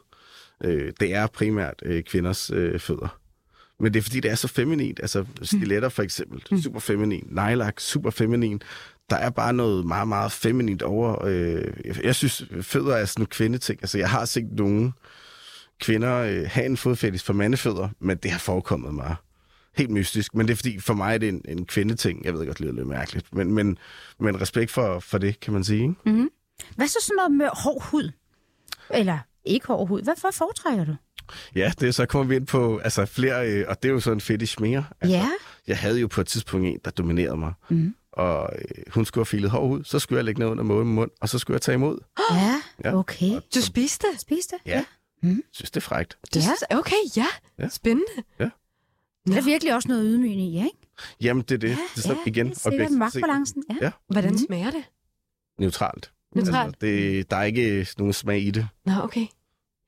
A: Mm. Øh, det er primært øh, kvinders øh, fødder. Men det er fordi, det er så feminint. Altså stiletter for eksempel, mm. super feminin. Nejlak, super feminin. Der er bare noget meget, meget feminint over. Øh, jeg, synes, fødder er sådan en kvindeting. Altså, jeg har set nogle kvinder øh, have en fodfetish for mandefødder, men det har forekommet mig helt mystisk. Men det er fordi, for mig er det en, en kvindeting. Jeg ved godt, det lyder lidt mærkeligt. Men, men, men respekt for, for det, kan man sige. Ikke?
B: Hvad så sådan noget med hård hud? Eller ikke hård hud. Hvad, hvad foretrækker du?
A: Ja, det er så kommer vi ind på altså, flere, øh, og det er jo sådan en fetish mere. Altså,
B: Ja.
A: Jeg havde jo på et tidspunkt en, der dominerede mig.
B: Mhm.
A: Og øh, hun skulle have filet hår ud, så skulle jeg lægge ned under måden mund, og så skulle jeg tage imod. [GASPS]
B: Ja,
A: Ja.
B: okay.
C: Du spiste det?
B: Spis det.
A: Ja. Jeg synes, det er frægt.
C: Du
B: Ja.
C: synes, okay, ja.
A: Ja.
C: Spændende.
B: Det er der virkelig også noget ydmygende i, ikke?
A: Jamen, det er det. det er så, igen,
B: det er sikkert
A: set
B: magtbalancen. Ja.
A: Ja.
C: Hvordan
B: Mhm.
C: smager det?
A: Neutralt.
C: Neutralt?
A: Altså, det, der er ikke nogen smag i det.
C: Nå, okay.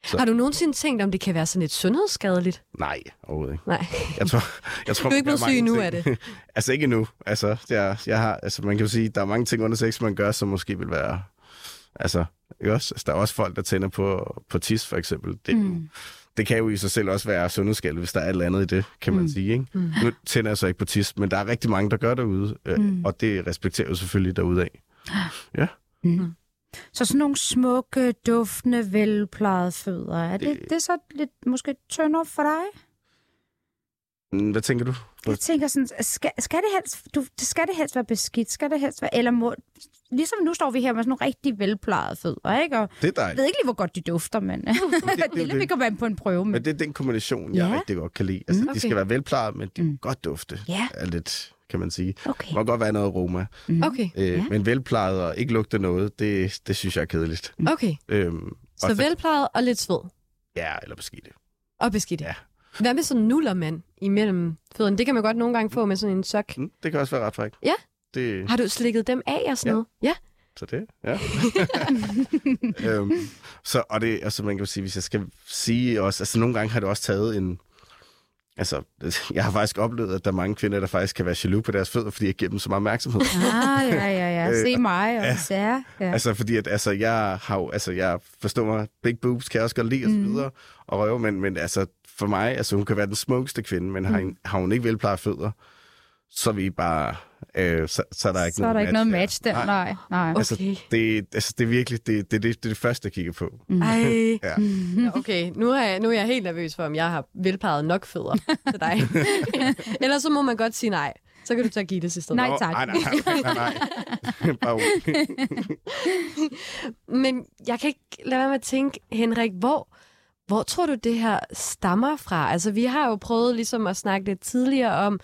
A: Så-
C: Har du nogensinde tænkt, om det kan være sådan lidt sundhedsskadeligt?
A: Nej, overhovedet ikke.
C: Nej.
A: Jeg tror, jeg tror,
C: Du er ikke blevet syg endnu af det? [LAUGHS]
A: altså ikke endnu. Altså, jeg, jeg har, altså, man kan jo sige, der er mange ting under sex, man gør, som måske vil være... Altså, ikke også? Altså, der er også folk, der tænder på, på tis, for eksempel. Det, mm. det kan jo i sig selv også være sundhedsskadeligt, hvis der er et eller andet i det, kan man
B: Mm.
A: sige. Ikke? Mm. Nu tænder jeg så ikke på tis, men der er rigtig mange, der gør derude, øh,
B: Mm.
A: og det respekterer jo selvfølgelig derude af. Ja.
B: Så sådan nogle smukke, duftende, velplejede fødder. Er det,
A: Det-
B: det er så lidt måske off for dig?
A: Mm, Hvad tænker du?
B: Jeg tænker sådan, skal, skal, det helst, du, skal det helst være beskidt? Skal det helst være, eller må, ligesom nu står vi her med sådan nogle rigtig velplejede fødder, ikke? Og
A: Det er
B: jeg
A: dejligt.
B: ved ikke lige, hvor godt de dufter, men [LAUGHS] det, [LAUGHS]
A: det-
B: det, det, an på en prøve. Men...
A: Men det er den kombination, jeg
B: Ja.
A: rigtig godt kan lide. Altså,
C: Mm,
A: De
C: okay.
A: skal være velplejede, men de må godt dufte.
B: Ja.
A: Er lidt, kan man sige.
B: Okay.
A: Der må godt være noget aroma.
C: Okay,
A: Øh,
B: Ja.
A: Men velplejet og ikke lugte noget, det, det synes jeg er kedeligt.
C: okay.
A: Øhm,
C: Så velplejet og lidt sved.
A: Ja, eller beskidte.
C: Og beskidt.
A: Ja.
C: Hvad med sådan en nullermand imellem fødderne? Det kan man godt nogle gange få med sådan en sok.
A: Mm, det kan også være ret frækt.
C: Ja.
A: Det,
C: Har du slikket dem af og sådan
A: Ja.
C: noget? Ja.
A: så det, ja. [LAUGHS] øhm, så, og det, altså man kan sige, hvis jeg skal sige også, altså nogle gange har det også taget en, altså [LAUGHS] jeg har faktisk oplevet, at der er mange kvinder, der faktisk kan være jaloux på deres fødder, fordi jeg giver dem så meget opmærksomhed.
B: Ah, ja, ja, ja. Se
A: Øh,
B: mig og
A: ja.
B: ja.
A: Altså, fordi at, altså, jeg har jo, altså, jeg forstår mig, big boobs kan jeg også godt lide, og så videre, og røve, men, men altså, for mig, altså, hun kan være den smukkeste kvinde, men har, en, har hun ikke velplejet fødder, så er vi bare, øh, så, så er der ikke
B: Så er der ikke noget match der.
A: Nej.
B: Nej, nej.
A: Altså,
C: Okay.
A: det, altså, det er virkelig, det, det, det, det er det første, jeg kigger på.
C: Ej. [LAUGHS]
A: Ja.
C: Nå, Okay, nu er, jeg, nu er jeg helt nervøs for, om jeg har velplejet nok fødder til dig. [LAUGHS] Ellers så må man godt sige nej. Så kan du tage Gittes i stedet.
B: Nej, tak.
A: Nej, nej, nej, nej, nej. [LAUGHS] Bare.
C: Men jeg kan ikke lade være med at tænke, Henrik, hvor, hvor tror du, det her stammer fra? Altså, vi har jo prøvet ligesom at snakke lidt tidligere om,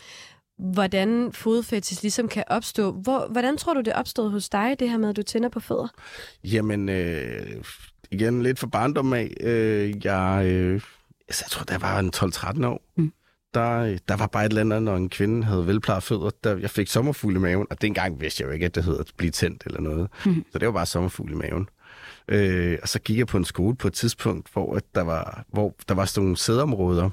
C: hvordan fodfetis ligesom kan opstå. Hvor, hvordan tror du, det opstod hos dig, det her med, at du tænder på fødder?
A: Jamen, øh, igen, lidt for barndom af. Øh, jeg, øh, altså, jeg tror, jeg var en 12-13 år, mm. der, øh, der var bare et eller andet, når en kvinde havde velplejet fødder. Der, jeg fik sommerfugl i maven, og dengang vidste jeg jo ikke, at det hedder at blive tændt eller noget. Mm. Så det var bare sommerfugl i maven. Øh, og så gik jeg på en skole på et tidspunkt, hvor, at der, var, hvor der var sådan nogle sædeområder,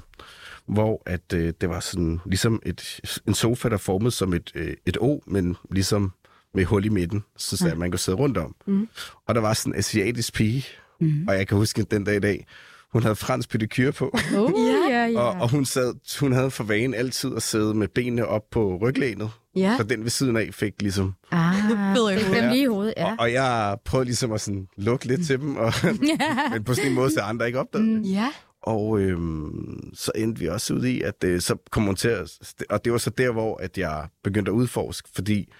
A: hvor at øh, det var sådan ligesom et, en sofa, der formet som et, øh, et O, men ligesom med hul i midten, så, så man kunne sidde rundt om. Mm. Og der var sådan en asiatisk pige, mm. og jeg kan huske den dag i dag, hun havde fransk pedikyr på, [LAUGHS]
B: Oh, ja, ja.
A: og, og hun, sad, hun havde for vane altid at sidde med benene op på ryglænet,
C: Ja.
A: så den ved siden af fik ligesom...
B: Ah, [LAUGHS]
C: hovedet.
B: er lige i hovedet, ja.
A: Og, og jeg prøvede ligesom at sådan lukke lidt til dem, og, [LAUGHS] men på sådan en måde, så andre ikke opdagede det.
C: Ja.
A: Og øhm, så endte vi også ud i, at øh, så kom hun til at... Og det var så der, hvor at jeg begyndte at udforske, fordi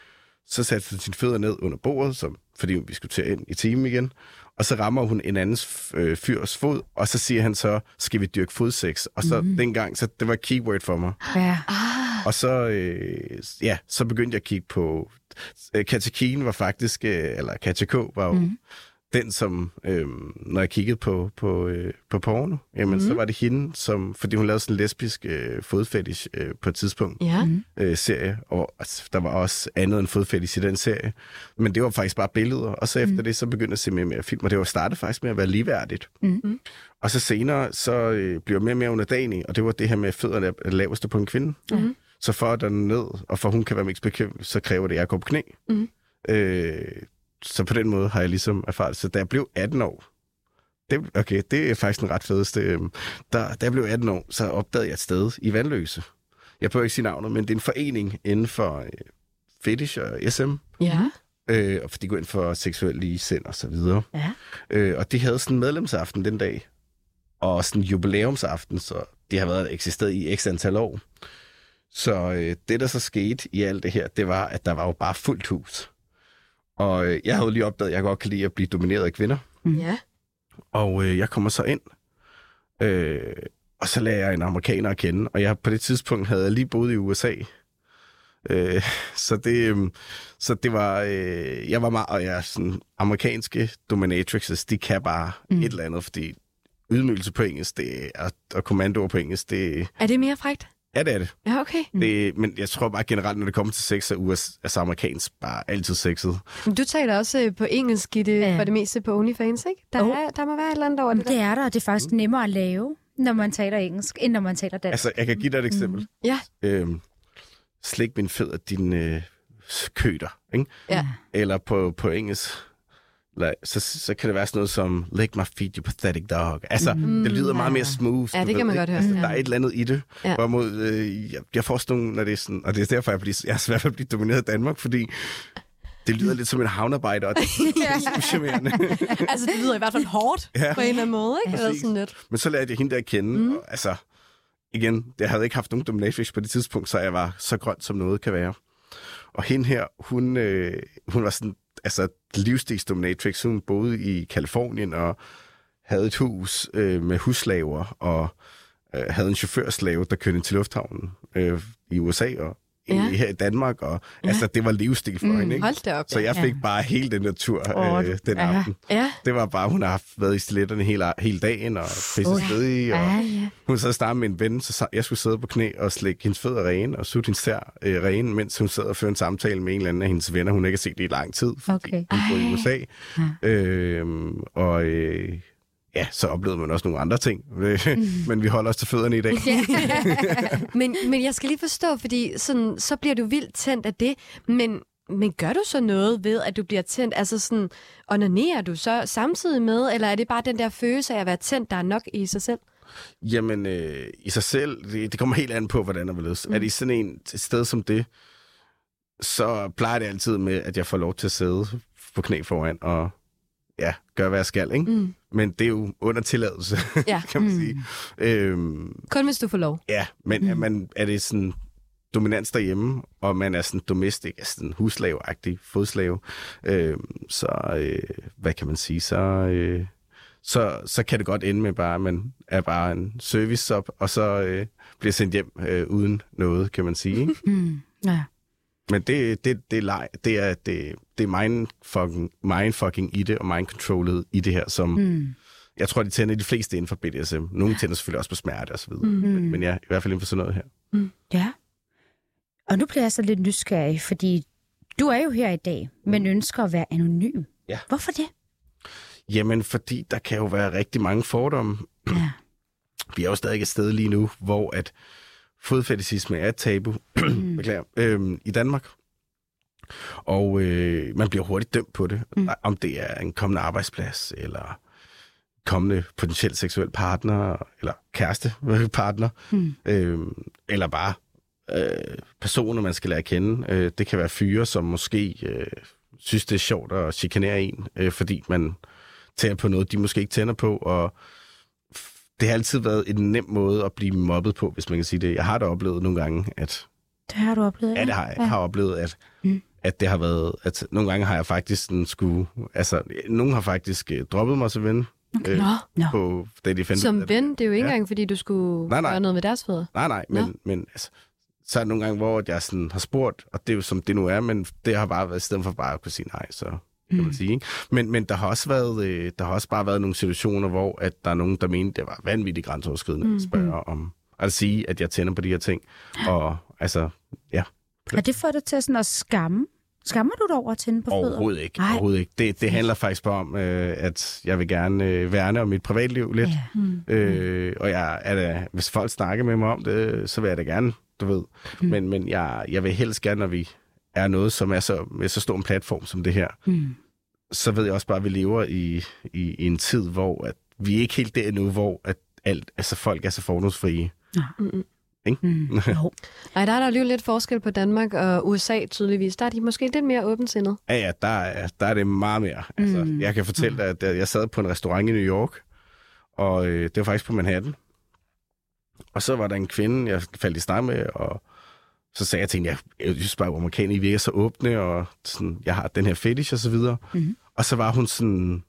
A: så satte hun sine fødder ned under bordet, som, fordi vi skulle til ind i timen igen. Og så rammer hun en andens øh, fyrs fod, og så siger han så, skal vi dyrke fodsex? Og så mm. dengang, så det var keyword for mig.
B: ja.
A: Og så, øh, ja, så begyndte jeg at kigge på... Øh, Keen var faktisk, øh, eller Katja K. var jo mm. Den, som, øh, når jeg kiggede på, på, øh, på porno, jamen mm. så var det hende, som, fordi hun lavede sådan en lesbisk øh, fodfetish øh, på et tidspunkt,
C: Ja.
A: øh, serie, og altså, der var også andet end fodfetish i den serie, men det var faktisk bare billeder, og så efter mm. det, så begyndte jeg at se mere og mere film, og det var startet faktisk med at være ligeværdigt.
B: Mm.
A: Og så senere, så øh, blev jeg mere og mere underdanig, og det var det her med, at fødderne er laveste på en kvinde. Mm. Så for at den ned, og for at hun kan være mest bekvem, så kræver det, at jeg går på knæ.
C: Mhm.
A: Øh, så på den måde har jeg ligesom erfaret. Så da jeg blev 18 år, det, okay, det er faktisk den ret fedeste. øh, Der, da jeg blev 18 år, så opdagede jeg et sted i Vandløse. Jeg prøver ikke sige navnet, men det er en forening inden for øh, fetish og SM,
C: Ja.
A: øh, og for de går ind for seksuel ligesind og så videre.
B: Ja.
A: Øh, og de havde sådan en medlemsaften den dag, og sådan en jubilæumsaften, så det har været eksisteret i x antal år. Så øh, det, der så skete i alt det her, det var, at der var jo bare fuldt hus. Og øh, jeg havde jo lige opdaget, at jeg godt kan lide at blive domineret af kvinder.
C: Ja.
A: Og øh, jeg kommer så ind, øh, og så lærer jeg en amerikaner at kende. Og jeg på det tidspunkt havde jeg lige boet i USA. Øh, [LAUGHS] så, det, øh, så det var, øh, jeg var meget, og jeg er sådan, amerikanske dominatrixes, de kan bare mm. et eller andet, fordi ydmygelse på engelsk, det er, og kommandoer på engelsk, det,
C: Er det mere frægt?
A: Ja, det er det.
C: Ja, okay.
A: det. Men jeg tror bare generelt, når det kommer til sex, så er US, altså amerikansk bare altid sexet.
C: Men Du taler også øh, på engelsk i det,
B: Ja.
C: for det meste på OnlyFans, ikke? Der,
B: Jo.
C: er, der må være et eller andet over det
B: Det
C: der.
B: er der, og det er faktisk nemmere at lave, når man taler engelsk, end når man taler dansk.
A: Altså, jeg kan give dig et eksempel.
C: Ja.
A: Øhm, slik min fødder, din øh, køder, ikke?
C: Ja.
A: Eller på, på engelsk, la- så, så kan det være sådan noget som, lick my feet, you pathetic dog. Altså, mm, det lyder meget mere smooth.
C: Ja, det kan man godt høre.
A: Altså,
C: Ja.
A: Der er et eller andet i det.
C: Ja.
A: Ja. Hvorimod, øh, jeg, jeg får sådan nogle, når det er sådan, og det er derfor, jeg, bliver, jeg er svært at blive domineret i Danmark, fordi det lyder lidt som en havnearbejder, og det er [LAUGHS] charmerende. [LAUGHS]
C: altså, det lyder i hvert fald hårdt
A: Ja.
C: på en eller anden måde, ikke? Eller sådan lidt.
A: Men så lærte jeg hende der at kende, mm. og altså, igen, jeg havde ikke haft nogen dominatrix på det tidspunkt, så jeg var så grøn, som noget kan være. Og hende her, hun, øh, hun var sådan altså, livsstilsdominatrix. Hun boede i Kalifornien og havde et hus øh, med huslaver og øh, havde en chaufførslave, der kørte ind til lufthavnen øh, i USA og
C: Ja.
A: her i Danmark. Og, ja. Altså, det var livsstil for mm, hende, ikke?
C: Hold da op.
A: Så jeg fik
B: Ja.
A: bare hele den der tur
B: Åh,
A: øh, den
B: ja.
A: aften.
C: Ja.
A: Det var bare, hun har haft været i stiletterne hele, hele dagen og pisse
B: Oj.
A: stedig. Og
B: Ja, ja.
A: hun sad startet med en ven, så jeg skulle sidde på knæ og slække hendes fødder rene og sutte hendes sær øh, rene, mens hun sad og førte en samtale med en eller anden af hendes venner, hun ikke har set i lang tid, fordi
B: Okay.
A: hun boede i USA.
B: Ja.
A: Øhm, og øh, ja, så oplevede man også nogle andre ting. [LAUGHS] Men vi holder os til fødderne i dag. [LAUGHS]
C: Men, men jeg skal lige forstå, fordi sådan, så bliver du vildt tændt af det, men, men gør du så noget ved, at du bliver tændt? Altså sådan, onanerer du så samtidig med, eller er det bare den der følelse af at være tændt, der er nok i sig selv?
A: Jamen, øh, i sig selv, det, det kommer helt an på, hvordan der vil mm. Er det sådan en, et sted som det, så plejer det altid med, at jeg får lov til at sidde på knæ foran og ja, gøre, hvad jeg skal, ikke?
C: Mm.
A: Men det er jo under tilladelse, [LAUGHS]
C: Ja.
A: kan man sige. Øhm,
C: Kun hvis du får lov.
A: ja, men mm. er, man, er det sådan dominans derhjemme, og man er sådan domestic, altså sådan husslaveagtig, fodslave, øhm, så øh, hvad kan man sige, så... Øh, så, så kan det godt ende med bare, at man er bare en service op, og så øh, bliver sendt hjem øh, uden noget, kan man sige. Ikke? [LAUGHS]
B: Mm. Ja.
A: Men det, det, det, leg, det er, det, det er mindfucking, mindfucking i det, og mindcontrollet i det her, som
B: Mm.
A: jeg tror, de tænder de fleste inden for BDSM. Nogle tænder selvfølgelig også på smerte og så videre. Mm. Men, men ja, i hvert fald inden for sådan noget her.
B: Ja. Og nu bliver jeg så lidt nysgerrig, fordi du er jo her i dag, men ønsker at være anonym.
A: Ja.
B: Hvorfor det?
A: Jamen, fordi der kan jo være rigtig mange fordomme.
B: Ja.
A: Vi er jo stadig et sted lige nu, hvor at fodfetisisme er et tabu [CLEARS THROAT] Beklager, øhm, i Danmark. Og øh, man bliver hurtigt dømt på det. Mm. Om det er en kommende arbejdsplads, eller kommende potentielt seksuel partner, eller kæreste [LAUGHS] partner,
B: Mm.
A: øhm, eller bare øh, personer, man skal lære at kende. Øh, det kan være fyre, som måske øh, synes, det er sjovt at chikanere en, øh, fordi man tænder på noget, de måske ikke tænder på, og det har altid været en nem måde at blive mobbet på, hvis man kan sige det. Jeg har da oplevet nogle gange, at
B: Det har du oplevet,
A: Ja, det har jeg. Jeg har oplevet, at,
B: Mm.
A: at det har været... At nogle gange har jeg faktisk sådan skulle... Altså, nogen har faktisk uh, droppet mig som ven. Okay. Øh,
C: Nå,
A: på, da de fandt
C: som ven, det er jo ikke
A: Ja.
C: engang, fordi du skulle
A: Nej, nej.
C: gøre noget med deres fødder.
A: Nej, nej,
C: Nå.
A: men, men altså, så er der nogle gange, hvor jeg sådan har spurgt, og det er jo som det nu er, men det har bare været i stedet for bare at kunne sige nej, så kan man sige. Ikke? Men, men der har også været, øh, der har også bare været nogle situationer, hvor at der er nogen, der mente, det var vanvittigt grænseoverskridende
C: Mm.
A: at spørge om, at sige, at jeg tænder på de her ting. Og altså, ja,
B: Har det fået dig til sådan at skamme? Skammer du dig over at tænde på fødder?
A: Overhovedet ikke.
B: Nej.
A: Overhovedet ikke. Det, det handler faktisk bare om, øh, at jeg vil gerne øh, værne om mit privatliv lidt.
B: Ja.
C: Mm.
A: Øh, og jeg er da, hvis folk snakker med mig om det, så vil jeg da gerne, du ved. Mm. Men, men jeg, jeg vil helst gerne, når vi er noget, som er så, med så stor en platform som det her,
B: Mm.
A: så ved jeg også bare, at vi lever i, i, i en tid, hvor at vi er ikke helt der endnu, hvor at alt, altså folk er så fordomsfrie.
B: Mm. [LAUGHS] Jo.
C: Ej, der er der alligevel lidt forskel på Danmark og USA tydeligvis. Der er de måske lidt mere åbensindet.
A: Ja, ja, der er, der er det meget mere. Altså,
B: Mm.
A: Jeg kan fortælle dig, at jeg sad på en restaurant i New York, og øh, det var faktisk på Manhattan. Og så var der en kvinde, jeg faldt i snak med, og så sagde jeg til hende, jeg, jeg synes bare, at amerikanere I virker så åbne, og sådan, jeg har den her fetish og så videre.
B: Mhm.
A: Og så var hun sådan,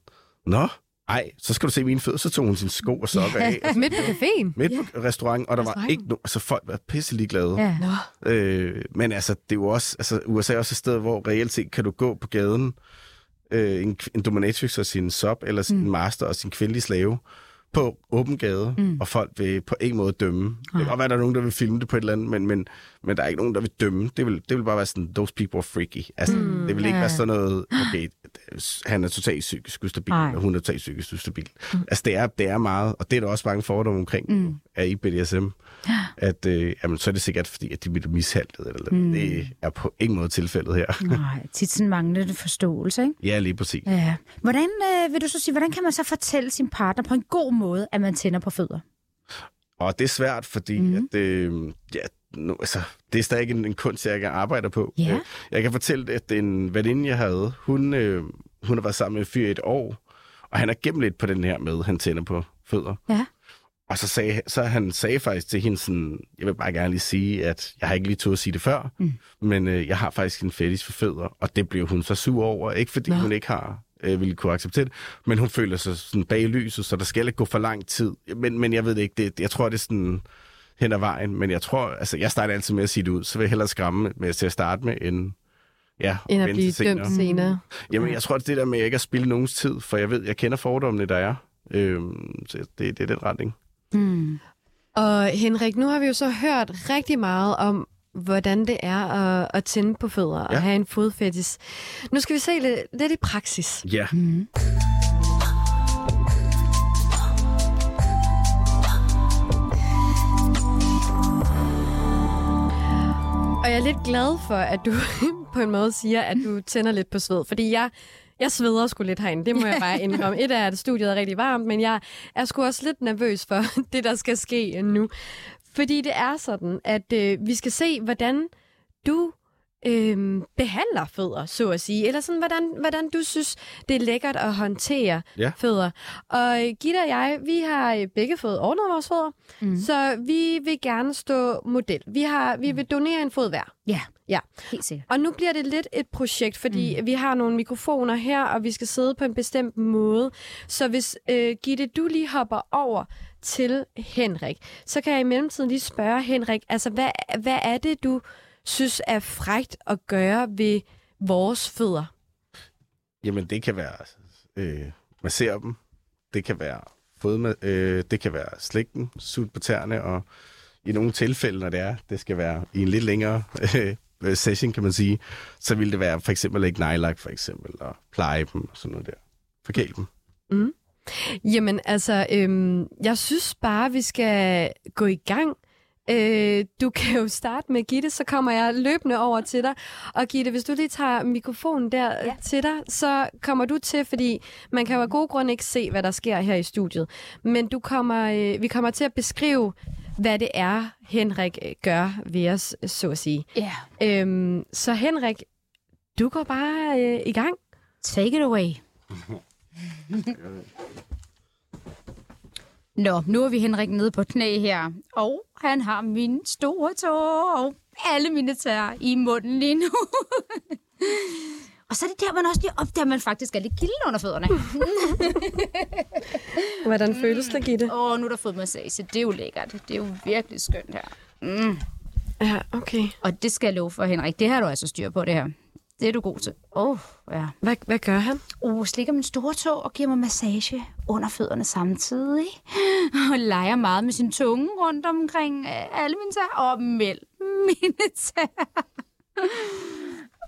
A: nå, ej, så skal du se mine fødder. Så tog hun sin sko og sokker af. [LAUGHS]
C: Midt på caféen.
A: Midt på restauranten, og der var ikke nogen, altså folk var pisse ligeglade.
B: Ja.
C: Nå.
A: Øh, men altså, det er jo også, altså, USA er også et sted, hvor reelt set kan du gå på gaden, øh, en, en dominatrix og sin sub, eller sin mm. master og sin kvindelige slave, på åben gade, mm. og folk vil på ingen måde dømme. Det kan godt være, at der er nogen, der vil filme det på et eller andet, men, men, men der er ikke nogen, der vil dømme. Det vil, det vil bare være sådan, those people are freaky. Altså, mm, det vil ikke
B: ja.
A: være sådan noget, okay, han er totalt psykisk ustabil,
B: Nej.
A: og hun er totalt psykisk ustabil. Mm. Altså, det er, det er meget, og det er der også mange fordomme omkring, mm. er i BDSM, at øh, jamen, så er det sikkert, fordi at de bliver mishandlet, eller mm. det er på ingen måde tilfældet her.
B: Nej, tit sådan manglende forståelse, ikke?
A: ja, lige præcis.
B: Ja. Hvordan, øh, vil du så sige, hvordan kan man så fortælle sin partner på en god måde, at man tænder på fødder?
A: Og det er svært, fordi mm. at, øh, ja, nu, altså, det er stadig en, en kunst, jeg ikke arbejder på.
B: Ja.
A: Øh, Jeg kan fortælle, at en veninde, jeg havde, hun, øh, hun har været sammen med en fyr i et år, og han er gennem lidt på den her med, han tænder på fødder.
B: Ja.
A: Og så sagde, så han sagde faktisk til hende sådan, jeg vil bare gerne lige sige, at jeg har ikke lige tået at sige det før, mm. men øh, jeg har faktisk en fetish for fødder, og det blev hun så sur over. Ikke fordi
C: Nå.
A: hun ikke har øh, ville kunne acceptere det, men hun føler sig sådan bag lyset, så der skal ikke gå for lang tid. Men, men jeg ved det ikke, det, jeg tror, det er sådan hen ad vejen, men jeg tror, altså jeg starter altid med at sige det ud, så vil jeg hellere skræmme med til at starte med, end, ja,
C: End at blive
A: senere.
C: dømt senere.
A: Jamen, jeg tror, det er det der med ikke at spille nogens tid, for jeg ved, jeg kender fordommene, der er. Øhm, så det, det er den retning.
B: Hmm.
C: Og Henrik, nu har vi jo så hørt rigtig meget om, hvordan det er at, at tænde på fødder ja. Og have en fodfetis. Nu skal vi se lidt, lidt i praksis.
A: Ja,
C: Og jeg er lidt glad for, at du [LAUGHS] på en måde siger, at du tænder lidt på sved. Fordi jeg, jeg sveder sgu lidt herinde. Det må jeg bare indrømme. Et er, at studiet er rigtig varmt, men jeg er sgu også lidt nervøs for [LAUGHS] det, der skal ske nu. Fordi det er sådan, at øh, vi skal se, hvordan du øh, behandler fødder, så at sige. Eller sådan, hvordan, hvordan du synes, det er lækkert at håndtere
A: Ja.
C: fødder. Og Gitte og jeg, vi har øh, begge fået ordnet vores fødder, mm. så vi vil gerne stå model. Vi, har, vi vil donere en fod hver.
B: Ja,
C: Ja.
B: helt sikkert.
C: Og nu bliver det lidt et projekt, fordi mm. vi har nogle mikrofoner her, og vi skal sidde på en bestemt måde. Så hvis øh, Gitte, du lige hopper over til Henrik, så kan jeg i mellemtiden lige spørge Henrik, altså hvad, hvad er det, du synes er frægt at gøre ved vores fødder?
A: jamen det kan være øh, massere dem, det kan være fodmad, øh, det kan være slægten, sut på tæerne, og i nogle tilfælde, når det er, det skal være i en lidt længere øh, session, kan man sige, så vil det være for eksempel at lægge nejlak, for eksempel, og pleje dem og sådan noget der. Forkæle dem.
C: Jamen altså, øhm, jeg synes bare, vi skal gå i gang. Øh, du kan jo starte med Gitte, så kommer jeg løbende over til dig. Og Gitte, hvis du lige tager mikrofonen der ja. til dig, så kommer du til, fordi man kan jo af gode grunde ikke se, hvad der sker her i studiet. Men du kommer, øh, vi kommer til at beskrive, hvad det er, Henrik øh, gør ved os, så at sige.
B: Ja.
C: Øhm, så Henrik, du går bare øh, i gang.
B: Take it away. [LAUGHS] Nå, nu er vi Henrik nede på knæ her, og han har min store tår og alle mine tæer i munden lige nu. [LAUGHS] og så er det der, man også lige opdager, at man faktisk er lidt kilden under fødderne. [LAUGHS]
C: Hvordan føles det, Gitte?
B: Åh, nu er der fået massage. Det er jo lækkert. Det er jo virkelig skønt her. Mm.
C: Ja, okay.
B: Og det skal jeg love for, Henrik. Det har du altså styr på, det her. Det er du god til. Åh, oh, ja.
C: Hvad, hvad gør han?
B: Uh, slikker min store tog og giver mig massage under fødderne samtidig. Og leger meget med sin tunge rundt omkring øh, alle mine tæer og mellem mine tæer.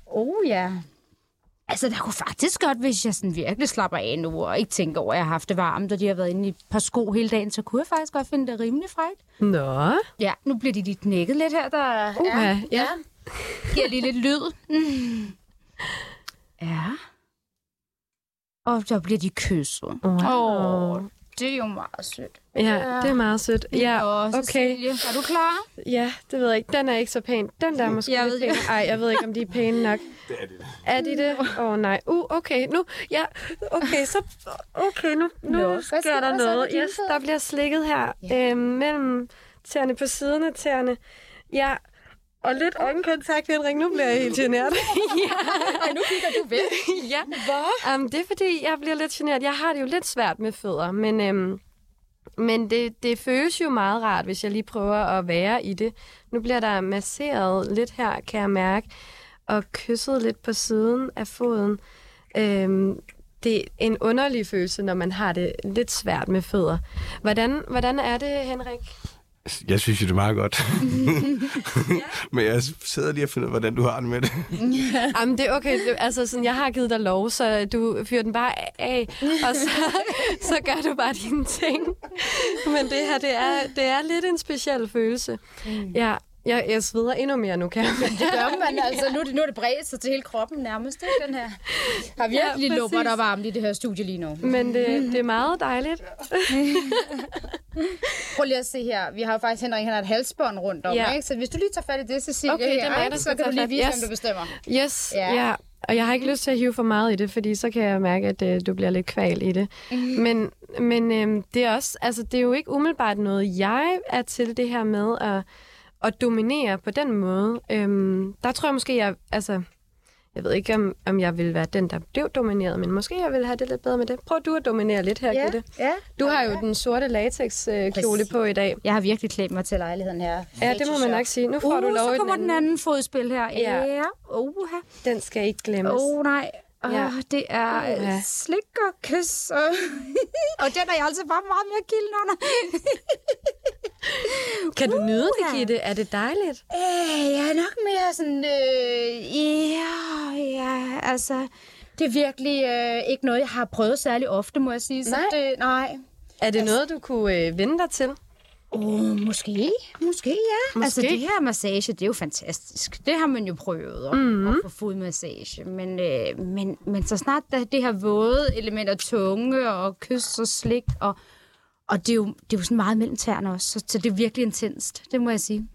B: Oh ja. Altså, der kunne faktisk godt, hvis jeg sådan virkelig slapper af nu, og ikke tænker over, at jeg har haft det varmt, og de har været inde i et par sko hele dagen, så kunne jeg faktisk godt finde det rimelig frækt.
C: Nå.
B: Ja, nu bliver de lige knækket lidt her, der
C: Uha,
B: ja,
C: ja.
B: giver lige lidt lyd. Mm. Ja. Og så bliver de kysset.
C: Wow.
B: Åh, det er jo meget sødt.
C: Ja, det er meget sødt. Ja,
B: Og
C: okay.
B: Cecilie, er du klar?
C: Ja, det ved jeg ikke. Den er ikke så pæn. Den der er måske
B: Jeg ved
C: pæn.
B: det.
C: Ej, jeg ved ikke, om de er pæne nok. [LAUGHS] Det er de. Er de det? [LAUGHS] Åh, oh, nej. Uh, okay. Nu, ja. Okay, så... Okay, nu, nu
B: Nå,
C: sker der
B: der
C: noget. Yes, der bliver slikket her. Øhm, mellem tæerne på siden af tæerne. Ja, og lidt øjenkontakt, Henrik. Nu bliver jeg helt generet. [LAUGHS] ja.
B: Ej, nu kigger du væk.
C: ja. Hvor? Um, det er fordi, jeg bliver lidt generet. Jeg har det jo lidt svært med fødder, men, øhm, men det, det føles jo meget rart, hvis jeg lige prøver at være i det. Nu bliver der masseret lidt her, kan jeg mærke, og kysset lidt på siden af foden. Øhm, det er en underlig følelse, når man har det lidt svært med fødder. Hvordan, hvordan er det, Henrik?
A: Jeg synes jo, det er meget godt. [LAUGHS] Men jeg sidder lige og finder hvordan du har det med det. [LAUGHS]
C: Jamen, det er okay. Altså, sådan, jeg har givet dig lov, så du fyrer den bare af, og så, [LAUGHS] så gør du bare dine ting. Men det her, det er, det er lidt en speciel følelse. Ja, jeg, jeg sveder endnu mere nu, kan jeg mærke. [LAUGHS]
B: Det gør man altså. Nu er det, nu er det bredt sig til hele kroppen nærmest, ikke, den her. Har virkelig
C: Ja,
B: lubbert og varmt i det her studie lige nu.
C: Men det, det er meget dejligt. [LAUGHS]
B: Prøv lige at se her. Vi har jo faktisk Henrik, han har et halsbånd rundt om,
C: Ja.
B: ikke? Så hvis du lige tager fat i det, Cecilie,
C: Okay, det er
B: her,
C: mig, der
B: så kan du lige vise,
C: Yes.
B: hvem du bestemmer.
C: Yes,
B: Ja.
C: ja. og jeg har ikke lyst til at hive for meget i det, fordi så kan jeg mærke, at øh, du bliver lidt kval i det. Mm. Men, men øh, det, er også, altså, det er jo ikke umiddelbart noget, jeg er til det her med at, at dominere på den måde. Øhm, der tror jeg måske, jeg... Altså, jeg ved ikke, om, om jeg vil være den, der blev domineret, men måske jeg vil have det lidt bedre med det. Prøv du at dominere lidt her, Gitte.
B: ja.
C: Du har jo den sorte latex-kjole kjole på i dag.
B: Jeg har virkelig klædt mig til lejligheden her.
C: Ja, det må man nok sige. Nu får
B: uh,
C: du lov
B: så kommer
C: den
B: den
C: anden.
B: anden fodspil her.
C: Ja.
B: Ja. Uha.
C: Den skal ikke glemmes.
B: Åh, oh, nej. Uh,
C: Ja.
B: Det er uh, slik og kys. Og, [LAUGHS] og den er jeg altså bare meget mere kilden under. [LAUGHS] [LAUGHS]
C: Kan du nyde det. Gitte? Er det dejligt?
B: Øh, jeg er nok mere sådan... Øh, ja, ja, altså... Det er virkelig øh, ikke noget, jeg har prøvet særlig ofte, må jeg sige. Så
C: Nej.
B: Det, nej.
C: Er det noget, du kunne øh, vende dig til?
B: Oh, måske. Måske, ja.
C: Måske.
B: Altså, det her massage, det er jo fantastisk. Det har man jo prøvet at, mm. at få fodmassage. Men, øh, men, men så snart der det her våde elementer, tunge og kys og slik, og, og det, er jo, det er jo sådan meget mellem tæerne også, så, så det er virkelig intenst. Det må jeg sige.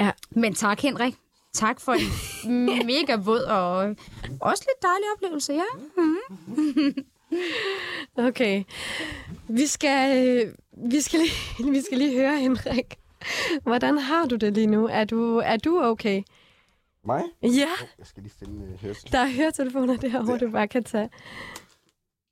C: Ja.
B: Men tak, Henrik. Tak for en [LAUGHS] mega våd og også lidt dejlig oplevelse, ja. [LAUGHS]
C: Okay. Vi skal, øh, vi skal, lige, [LAUGHS] vi skal lige høre, Henrik. Hvordan har du det lige nu? Er du, er du okay?
A: Mig?
C: Ja,
A: Jeg skal lige finde uh, hørsel.
C: der er høretelefoner derovre, du bare kan tage.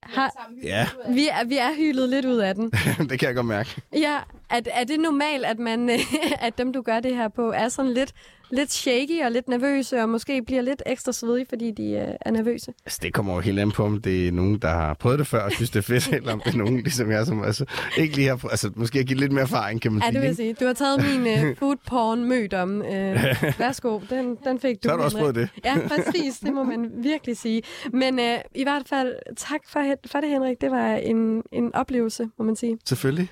C: Har,
A: Ja,
C: vi, er, vi er hylet lidt ud af den. [LAUGHS]
A: det kan jeg godt mærke.
C: Ja, er, er det normalt, at, man, [LAUGHS] at dem, du gør det her på, er sådan lidt, lidt shaky og lidt nervøse, og måske bliver lidt ekstra svedige, fordi de øh, er nervøse?
A: Altså, det kommer jo helt an på, om det er nogen, der har prøvet det før og synes, det er fedt, [LAUGHS] eller om det er nogen, ligesom jeg, som altså, ikke lige har prøvet, altså, måske har givet lidt mere erfaring, kan man
C: Ja,
A: sige.
C: det vil jeg sige. Du har taget min øh, [LAUGHS] food porn mødom. Øh, værsgo, den, den fik du.
A: Så har du også prøvet det.
C: Ja, præcis. Det må man virkelig sige. Men øh, i hvert fald, tak for, for det, Henrik. Det var en, en oplevelse, må man sige.
A: Selvfølgelig.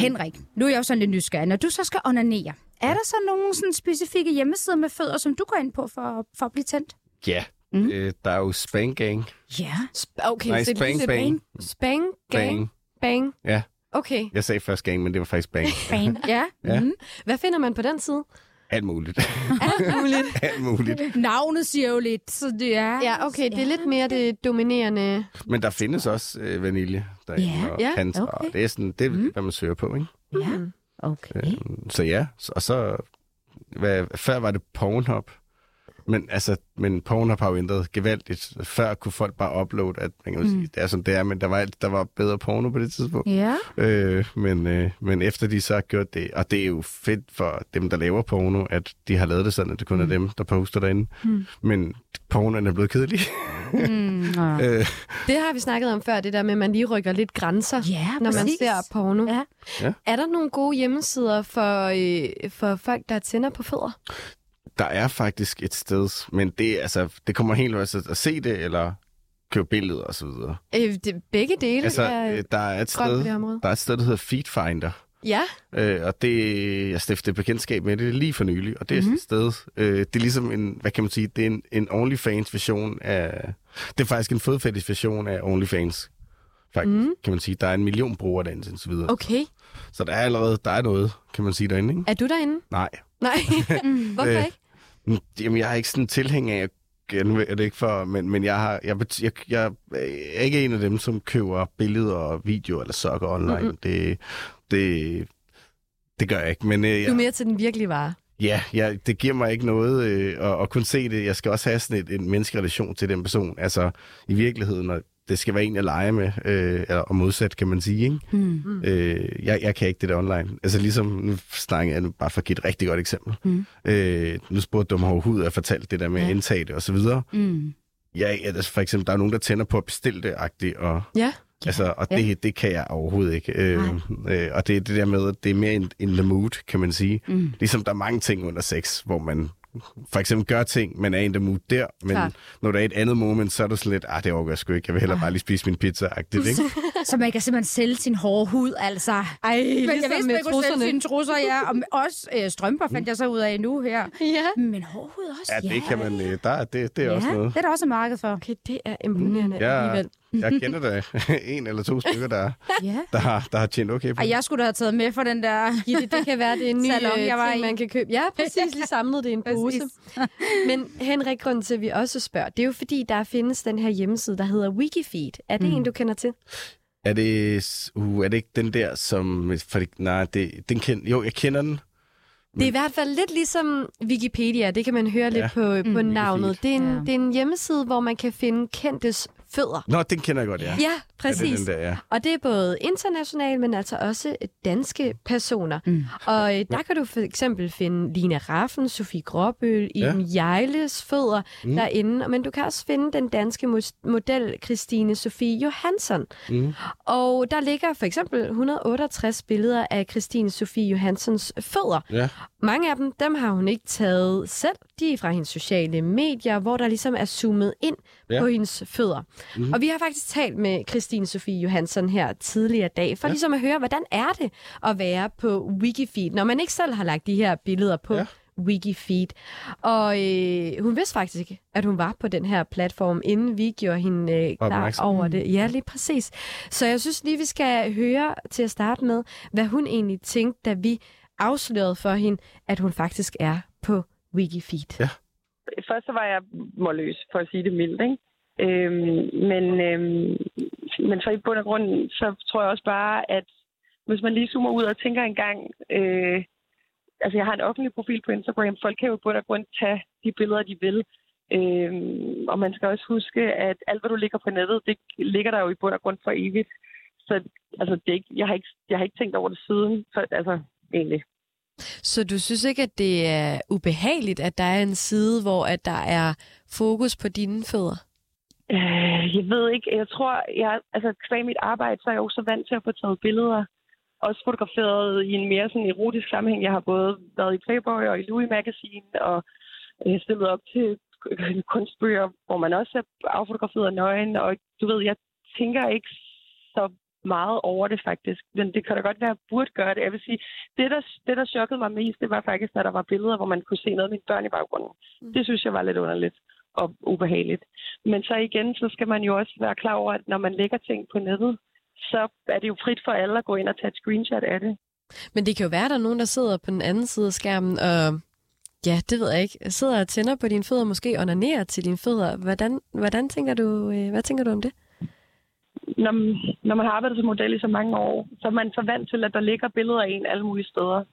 B: Henrik, nu er jeg jo sådan lidt nysgerrig. Når du så skal onanere, er der så nogle sådan specifikke hjemmesider med fødder, som du går ind på for, for at blive tændt?
A: Ja,
B: Mm.
A: mm. øh, der er jo Spank Gang.
B: Ja.
C: Sp- okay,
A: Nej,
C: så
A: spang, bang.
C: Spang, gang,
A: Bang.
C: bang.
A: Ja,
C: Okay.
A: jeg sagde først gang, men det var faktisk bang.
B: Fan. Ja.
A: Ja.
B: Mm.
C: Hvad finder man på den side?
A: Alt muligt. [LAUGHS]
C: Alt muligt. [LAUGHS]
A: Alt muligt.
B: Navnet siger jo lidt, så det er...
C: Ja, okay, det er lidt mere det dominerende.
A: Men der findes også øh, vanilje derinde,
B: Ja,
A: og
C: ja,
A: panser,
B: okay.
A: og det er sådan, det er,
B: Mm.
A: hvad man søger på, ikke?
B: Ja, okay.
A: Så ja, og så... Hvad, før var det Pornhub. Men, altså, men Pornhub har jo ændret gevaldigt. Før kunne folk bare uploade, at man kan mm. sige, det er sådan det er, men der var, alt- der var bedre porno på det tidspunkt.
B: Ja.
A: Øh, men, øh, men efter de så har gjort det, og det er jo fedt for dem, der laver porno, at de har lavet det sådan, at det kun er dem, der poster derinde. Mm. Men pornoen er blevet kedelig.
B: Mm, [LAUGHS]
A: øh,
C: Det har vi snakket om før, det der med, at man lige rykker lidt grænser,
B: Ja,
C: når man ser porno.
B: Ja.
A: Ja.
C: Er der nogle gode hjemmesider for, øh, for folk, der tænder på fødder?
A: Der er faktisk et sted, men det, altså, det kommer helt altså, at se det, eller købe billeder og så videre.
C: Øh, det, begge dele
A: Altså,
C: er
A: øh, der er et sted, der er et sted, der hedder Feedfinder.
C: Ja,
A: Øh, og det, jeg stiftede bekendtskab med det lige for nylig, og det er mm-hmm. et sted, øh, det er ligesom en, hvad kan man sige, det er en, en OnlyFans version af, det er faktisk en fodfetish version af OnlyFans. Faktisk, mm. kan man sige. Der er en million brugere derinde, og så videre. Okay.
C: okay.
A: Så der er allerede, der er noget, kan man sige derinde, ikke?
C: Er du derinde?
A: Nej.
C: Nej. [LAUGHS] [LAUGHS] Hvorfor
A: Øh,
C: ikke?
A: Mm, Jamen, jeg er ikke sådan en tilhænger af, jeg nu er det ikke for, men, men jeg, har, jeg, jeg, jeg er ikke en af dem, som køber billeder og videoer eller sokker online.
C: Mhm.
A: Mm-hmm. Det, det, det gør jeg ikke. Men øh,
C: Du er
A: jeg,
C: mere til den virkelige vare.
A: ja, jeg, det giver mig ikke noget øh, at, at kunne se det. Jeg skal også have sådan et, en menneskerelation til den person. Altså i virkeligheden, og det skal være en, jeg leger med, øh, eller, og modsat, kan man sige. Ikke?
B: Mm.
A: Øh, jeg, jeg kan ikke det der online. Altså ligesom, nu snakker jeg nu bare for at give et rigtig godt eksempel.
B: Mm.
A: Øh, nu spurgte du mig overhovedet at fortælle det der med
B: Ja.
A: at indtage det og så videre.
B: Mm.
A: Ja, altså for eksempel, der er nogen, der tænder på at bestille det, agtigt, og,
C: Ja.
A: altså, og
B: Ja.
A: det, det kan jeg overhovedet ikke. Øh, øh, og det er det der med, at det er mere in, in the mood, kan man sige.
B: Mm.
A: Ligesom der er mange ting under sex, hvor man for eksempel gør ting, man er in the mood der, men
C: Klart.
A: når der er et andet moment, så er du sådan lidt, ah, det overgår jeg sgu ikke, jeg vil hellere bare lige spise min pizza, agtigt, ikke? [LAUGHS]
B: Så man kan simpelthen sælge sin hårde hud, altså.
C: Ej,
B: Men jeg
C: ligesom
B: vidste,
C: med
B: man kunne sælge sine trusser, ja. Og også øh, strømper fandt jeg så ud af nu her.
C: Ja.
B: Men hård hud også,
A: Ja, det kan man, øh, der, er- det, det er
B: ja,
A: også noget.
B: det er der også et marked for.
C: Okay, det er imponerende
A: Ja.
C: alligevel.
A: Jeg kender da [LAUGHS] en eller to stykker, der, [LAUGHS]
B: Ja.
A: der, har, der har tjent okay på
B: Og jeg skulle da have taget med for den der... [LAUGHS]
C: Gitte, det kan være, det er en ny
B: Salon,
C: øh,
B: jeg var
C: ting,
B: i.
C: man kan købe. Ja, præcis. Lige samlet det i en pose. Men Henrik, grunden til, at vi også spørger, det er jo fordi, der findes den her hjemmeside, der hedder Wikifeed. Er det mm. en, du kender til?
A: Er det, uh, er det ikke den der, som... For det, nej, det, den kend, jo, jeg kender den.
C: Det er i hvert fald lidt ligesom Wikipedia. Det kan man høre lidt
A: Ja.
C: på, på
B: Mm.
C: navnet. Det er, en,
B: Ja.
C: det er en hjemmeside, hvor man kan finde kendtes fødder.
A: Nå, den kender jeg godt, ja.
C: Ja,
A: Ja, det
C: præcis.
A: er den der, ja.
C: Og det er både internationalt, men altså også danske personer.
B: Mm.
C: Og øh, der kan du for eksempel finde Lina Raffen, Sofie Gråbøl, Iben Jejles fødder
A: Mm.
C: derinde. Men du kan også finde den danske model Christine Sofie Johansson.
A: Mm.
C: Og der ligger for eksempel 168 billeder af Christine Sofie Johanssons fødder.
A: ja.
C: Mange af dem, dem har hun ikke taget selv. De er fra hendes sociale medier, hvor der ligesom er zoomet ind
A: Ja.
C: på hendes fødder.
A: Mhm.
C: Mm. Og vi har faktisk talt med Christine Sofie Johansson her tidligere i dag, for ja. ligesom at høre, hvordan er det at være på Wikifeed, når man ikke selv har lagt de her billeder på
A: Ja.
C: Wikifeed. Og øh, hun vidste faktisk at hun var på den her platform, inden vi gjorde hende øh, klar
A: Opmærksom.
C: over det. Ja, lige præcis. Så jeg synes lige, vi skal høre til at starte med, hvad hun egentlig tænkte, da vi afslørede for hende, at hun faktisk er på Wikifeed.
A: Ja
F: først så var jeg målløs, for at sige det mildt, ikke? Øhm, men, øhm, men så i bund og grund, så tror jeg også bare, at hvis man lige zoomer ud og tænker en gang, øh, altså jeg har en offentlig profil på Instagram, folk kan jo i bund og grund tage de billeder, de vil. Øhm, og man skal også huske, at alt, hvad du ligger på nettet, det ligger der jo i bund og grund for evigt. Så altså, det er ikke, jeg, har ikke, jeg har ikke tænkt over det siden, så, altså egentlig.
C: Så du synes ikke, at det er ubehageligt, at der er en side, hvor at der er fokus på dine fødder?
F: Øh, jeg ved ikke. Jeg tror, jeg, altså, kvæg mit arbejde, så er jeg jo så vant til at få taget billeder. Også fotograferet i en mere sådan erotisk sammenhæng. Jeg har både været i Playboy og i Louis Magazine, og øh, stillet op til [LAUGHS] kunstbøger, hvor man også er affotograferet nøgen. Og du ved, jeg tænker ikke så meget over det faktisk. Men det kan da godt være, at jeg burde gøre det. Jeg vil sige, det der, det der chokkede mig mest, det var faktisk, at der var billeder, hvor man kunne se noget af mine børn i baggrunden.
C: Mm.
F: Det synes jeg var lidt underligt og ubehageligt. Men så igen, så skal man jo også være klar over, at når man lægger ting på nettet, så er det jo frit for alle at gå ind og tage et screenshot af det.
C: Men det kan jo være, at der er nogen, der sidder på den anden side af skærmen og... Ja, det ved jeg ikke. Sidder og tænder på dine fødder, måske onanerer til dine fødder. Hvordan, hvordan tænker du, øh, hvad tænker du om det?
F: Når, når man har arbejdet som model i så mange år, så er man så vant til, at der ligger billeder af en alle mulige steder.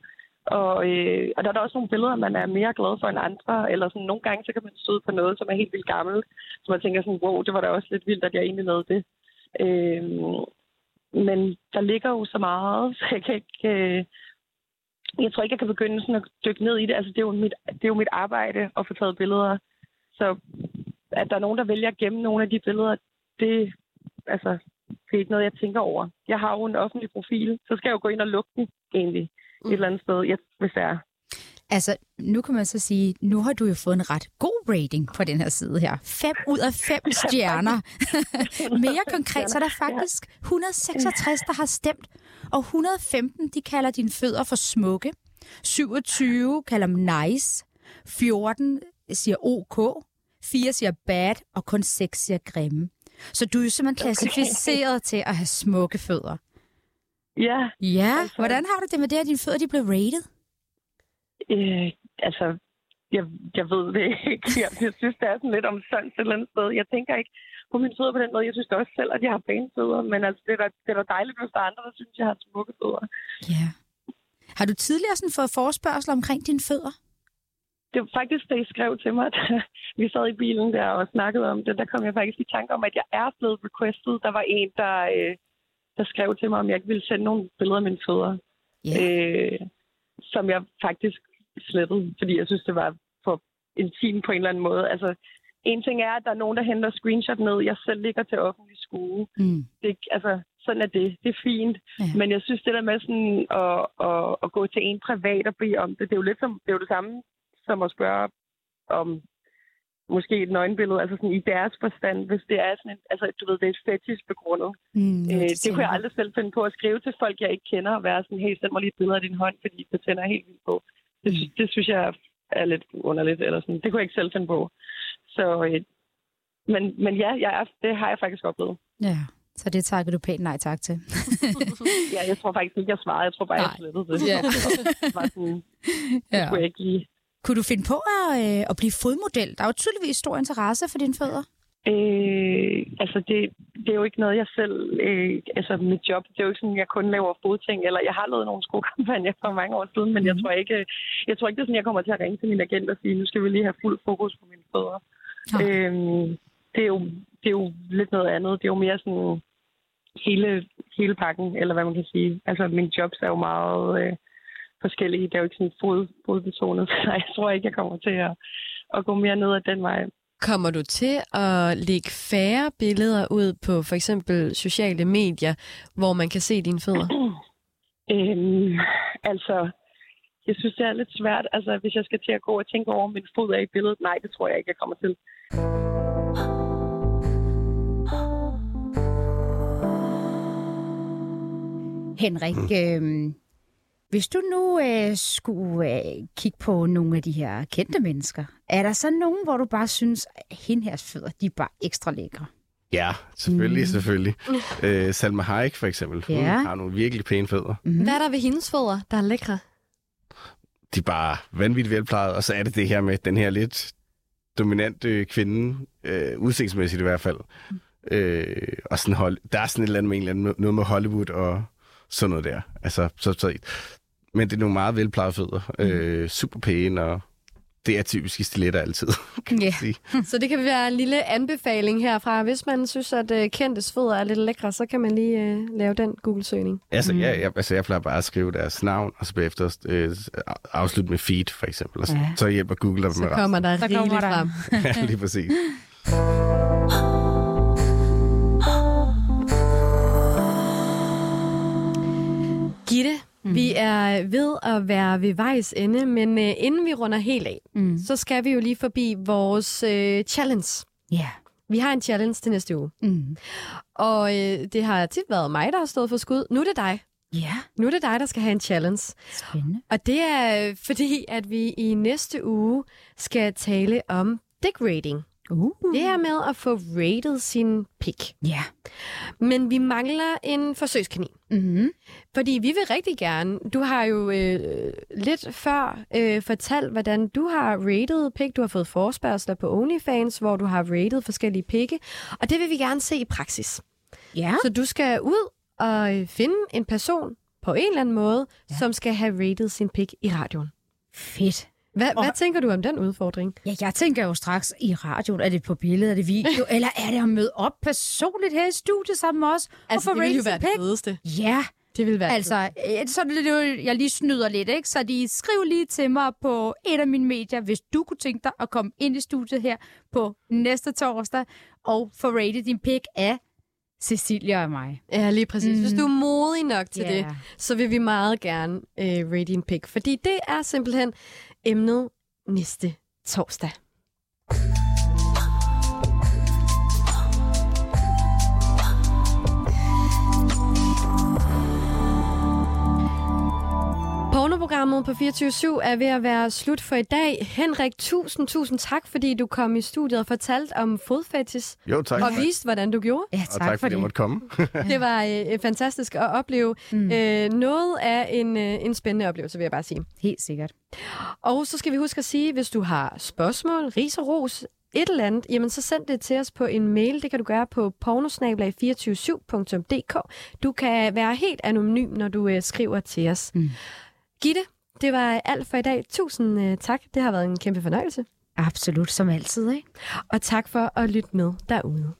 F: Og, øh, og der er der også nogle billeder, man er mere glad for end andre. Eller sådan, nogle gange så kan man støde på noget, som er helt vildt gammelt. Så man tænker sådan, wow, det var da også lidt vildt, at jeg egentlig lavede det. Øh, men der ligger jo så meget, så jeg kan ikke... Øh, jeg tror ikke, jeg kan begynde sådan at dykke ned i det. Altså, det er jo mit, det er jo mit arbejde at få taget billeder. Så at der er nogen, der vælger at gemme nogle af de billeder, det, altså, det er ikke noget, jeg tænker over. Jeg har jo en offentlig profil, så skal jeg jo gå ind og lukke den egentlig mm. et eller andet sted, jeg, hvis det er.
B: Altså, nu kan man så sige, nu har du jo fået en ret god rating på den her side her. 5 ud af 5 [LAUGHS] stjerner. [LAUGHS] Mere konkret, så er der faktisk 166, der har stemt, og 115, de kalder dine fødder for smukke. 27 kalder dem nice. 14 siger OK. 4 siger bad, og kun 6 siger grimme. Så du er jo simpelthen klassificeret okay. til at have smukke fødder.
F: Ja,
B: Ja,
F: Altså-
B: hvordan har du det med det, at dine fødder de blev rated?
F: øh, altså, jeg, jeg ved det ikke. Jeg, jeg synes, det er sådan lidt om sådan et eller andet sted. Jeg tænker ikke på mine fødder på den måde. Jeg synes også selv, at jeg har pæne fødder, men altså, det, er da, det er da dejligt, hvis der er andre, der synes, jeg har smukke fødder.
B: Ja. Har du tidligere sådan fået forspørgsel omkring dine fødder?
F: Det var faktisk, da I skrev til mig, [LAUGHS] da vi sad i bilen der og snakkede om det, der kom jeg faktisk i tanke om, at jeg er blevet requested. Der var en, der, øh, der skrev til mig, om jeg ikke ville sende nogle billeder af mine fødder.
B: Ja.
F: øh, som jeg faktisk slettede, fordi jeg synes, det var for intimt på en eller anden måde. Altså, en ting er, at der er nogen, der henter screenshot ned, jeg selv ligger til offentlig skue.
B: Mm.
F: Det, altså, sådan er det. Det er fint.
B: Ja.
F: Men jeg synes, det der med sådan at, at, at gå til en privat og bede om det, det er jo lidt som, det er jo det samme som at spørge om måske et nøgenbillede, altså sådan i deres forstand, hvis det er sådan en, altså du ved, det er et fetish begrundet.
B: Mm,
F: Øh, det kunne jeg aldrig selv finde på at skrive til folk, jeg ikke kender, og være sådan, hey, send mig lige et billede af din hånd, fordi det tænder jeg helt vildt på. Det,
B: Mm.
F: det synes jeg er lidt underligt, eller sådan. Det kunne jeg ikke selv finde på. Så, øh, men, men ja, jeg er, det har jeg faktisk oplevet.
B: Ja, så det takker du pænt nej tak til. [LAUGHS]
F: Ja, jeg tror faktisk ikke, jeg svarede. Jeg tror bare, jeg
B: Nej.
F: slettede det.
B: Ja.
F: Det var sådan, det [LAUGHS]
B: Ja.
F: kunne jeg ikke lige.
B: Kunne du finde på at, øh, at blive fodmodel? Der er jo tydeligvis stor interesse for dine fødder.
F: Øh, altså, det, det er jo ikke noget, jeg selv... Øh, altså, mit job, det er jo ikke sådan, jeg kun laver fodting. Eller jeg har lavet nogle skokampagner for mange år siden, men jeg tror ikke, jeg tror ikke, det er sådan, jeg kommer til at ringe til min agent og sige, nu skal vi lige have fuld fokus på mine fødder.
B: Nej.
F: Øhm, det, er jo, det er jo lidt noget andet. Det er jo mere sådan hele, hele pakken, eller hvad man kan sige. Altså, min jobs er jo meget øh, forskellige. Det er jo ikke sådan fod, fodbetonet, [LAUGHS] så jeg tror ikke, jeg kommer til at, at gå mere ned ad den vej.
C: Kommer du til at lægge færre billeder ud på for eksempel sociale medier, hvor man kan se dine fødder? [CLEARS THROAT]
F: Øhm, altså, jeg synes, det er lidt svært. Altså, hvis jeg skal til at gå og tænke over, om min fod er i billedet, nej, det tror jeg ikke, jeg kommer til.
B: Henrik, øh, hvis du nu øh, skulle øh, kigge på nogle af de her kendte mennesker, er der så nogen, hvor du bare synes, at hende her fødder, de er bare ekstra lækre?
A: Ja, selvfølgelig,
B: Mm.
A: mm. selvfølgelig. Øh, Salma Hayek for eksempel, hun
B: Ja.
A: har nogle virkelig pæne fødder.
B: Mm-hmm.
C: Hvad er der ved hendes fødder, der er lækre?
A: De er bare vanvittigt velplejet, og så er det det her med den her lidt dominante kvinde, øh, udsigtsmæssigt i hvert fald. Øh, og sådan hold, der er sådan et eller andet med, en eller anden, noget med Hollywood og sådan noget der. Altså, så, så, men det er nogle meget velplejede fødder. Øh, super pæne, og det er typisk i stiletter altid, [LAUGHS] kan
B: Ja.
A: man sige.
C: Så det kan være en lille anbefaling herfra. Hvis man synes, at uh, kendtes fødder er lidt lækre, så kan man lige uh, lave den Google-søgning.
A: Altså,
B: Mm.
A: mm. jeg, jeg, altså, jeg plejer bare at skrive deres navn, og så bagefter øh, afslutte med feed, for eksempel. Og så,
B: Ja.
A: så hjælper Google dig
C: Så
A: med
C: kommer der
B: Så
C: rigeligt
B: kommer der-
C: frem. [LAUGHS]
A: ja, lige præcis.
C: Gitte, mm. vi er ved at være ved vejs ende, men uh, inden vi runder helt af,
B: Mm.
C: så skal vi jo lige forbi vores uh, challenge.
B: Ja.
C: Vi har en challenge til næste uge,
B: Mm.
C: og uh, det har tit været mig, der har stået for skud. Nu er det dig.
B: Ja,
C: Nu er det dig, der skal have en challenge.
B: spændende.
C: Og det er øh, fordi, at vi i næste uge skal tale om dick rating.
B: Uh.
C: Det her med at få rated sin pik.
B: Ja.
C: Men vi mangler en forsøgskanin.
B: Mm-hmm.
C: Fordi vi vil rigtig gerne. Du har jo øh, lidt før øh, fortalt, hvordan du har rated pik. Du har fået forspørgsler på OnlyFans, hvor du har rated forskellige pikke. Og det vil vi gerne se i praksis.
B: Ja.
C: Så du skal ud og finde en person på en eller anden måde, ja. som skal have rated sin pik i radioen.
B: Fedt.
C: Hvad,
B: Og-
C: hvad tænker du om den udfordring?
B: Ja, jeg tænker jo straks i radioen, er det på billede, er det video, [LAUGHS] eller er det at møde op personligt her i studiet sammen med os?
C: Altså,
B: og
C: det vil jo være det fedeste.
B: Ja,
C: Det vil være
B: altså, øh, så er det jo, jeg lige snyder lidt, ikke? Så de skriv lige til mig på et af mine medier, hvis du kunne tænke dig at komme ind i studiet her på næste torsdag, og få rated din pik af Cecilia og mig.
C: Ja, lige præcis. Mm. Hvis du er modig nok til
B: Ja.
C: det, så vil vi meget gerne øh, rate din pick. Fordi det er simpelthen emnet næste torsdag. Pornoprogrammet på 24 er ved at være slut for i dag. Henrik, tusind, tusind tak, fordi du kom i studiet og fortalte om fodfetis
A: Jo, tak.
C: og viste, hvordan du gjorde.
B: Ja,
A: og
B: tak,
A: tak,
B: for
A: fordi jeg
B: det.
A: måtte komme. [LAUGHS]
C: Det var øh, fantastisk at opleve. Mm. Øh, noget af en, øh, en spændende oplevelse, vil jeg bare sige.
B: Helt sikkert.
C: Og så skal vi huske at sige, hvis du har spørgsmål, ris og ros, et eller andet, jamen så send det til os på en mail. Det kan du gøre på pornosnablag247.dk. Du kan være helt anonym, når du øh, skriver til os.
B: Mm.
C: Gitte, det var alt for i dag. Tusind øh, tak. Det har været en kæmpe fornøjelse.
B: Absolut, som altid, ikke?
C: Og tak for at lytte med derude.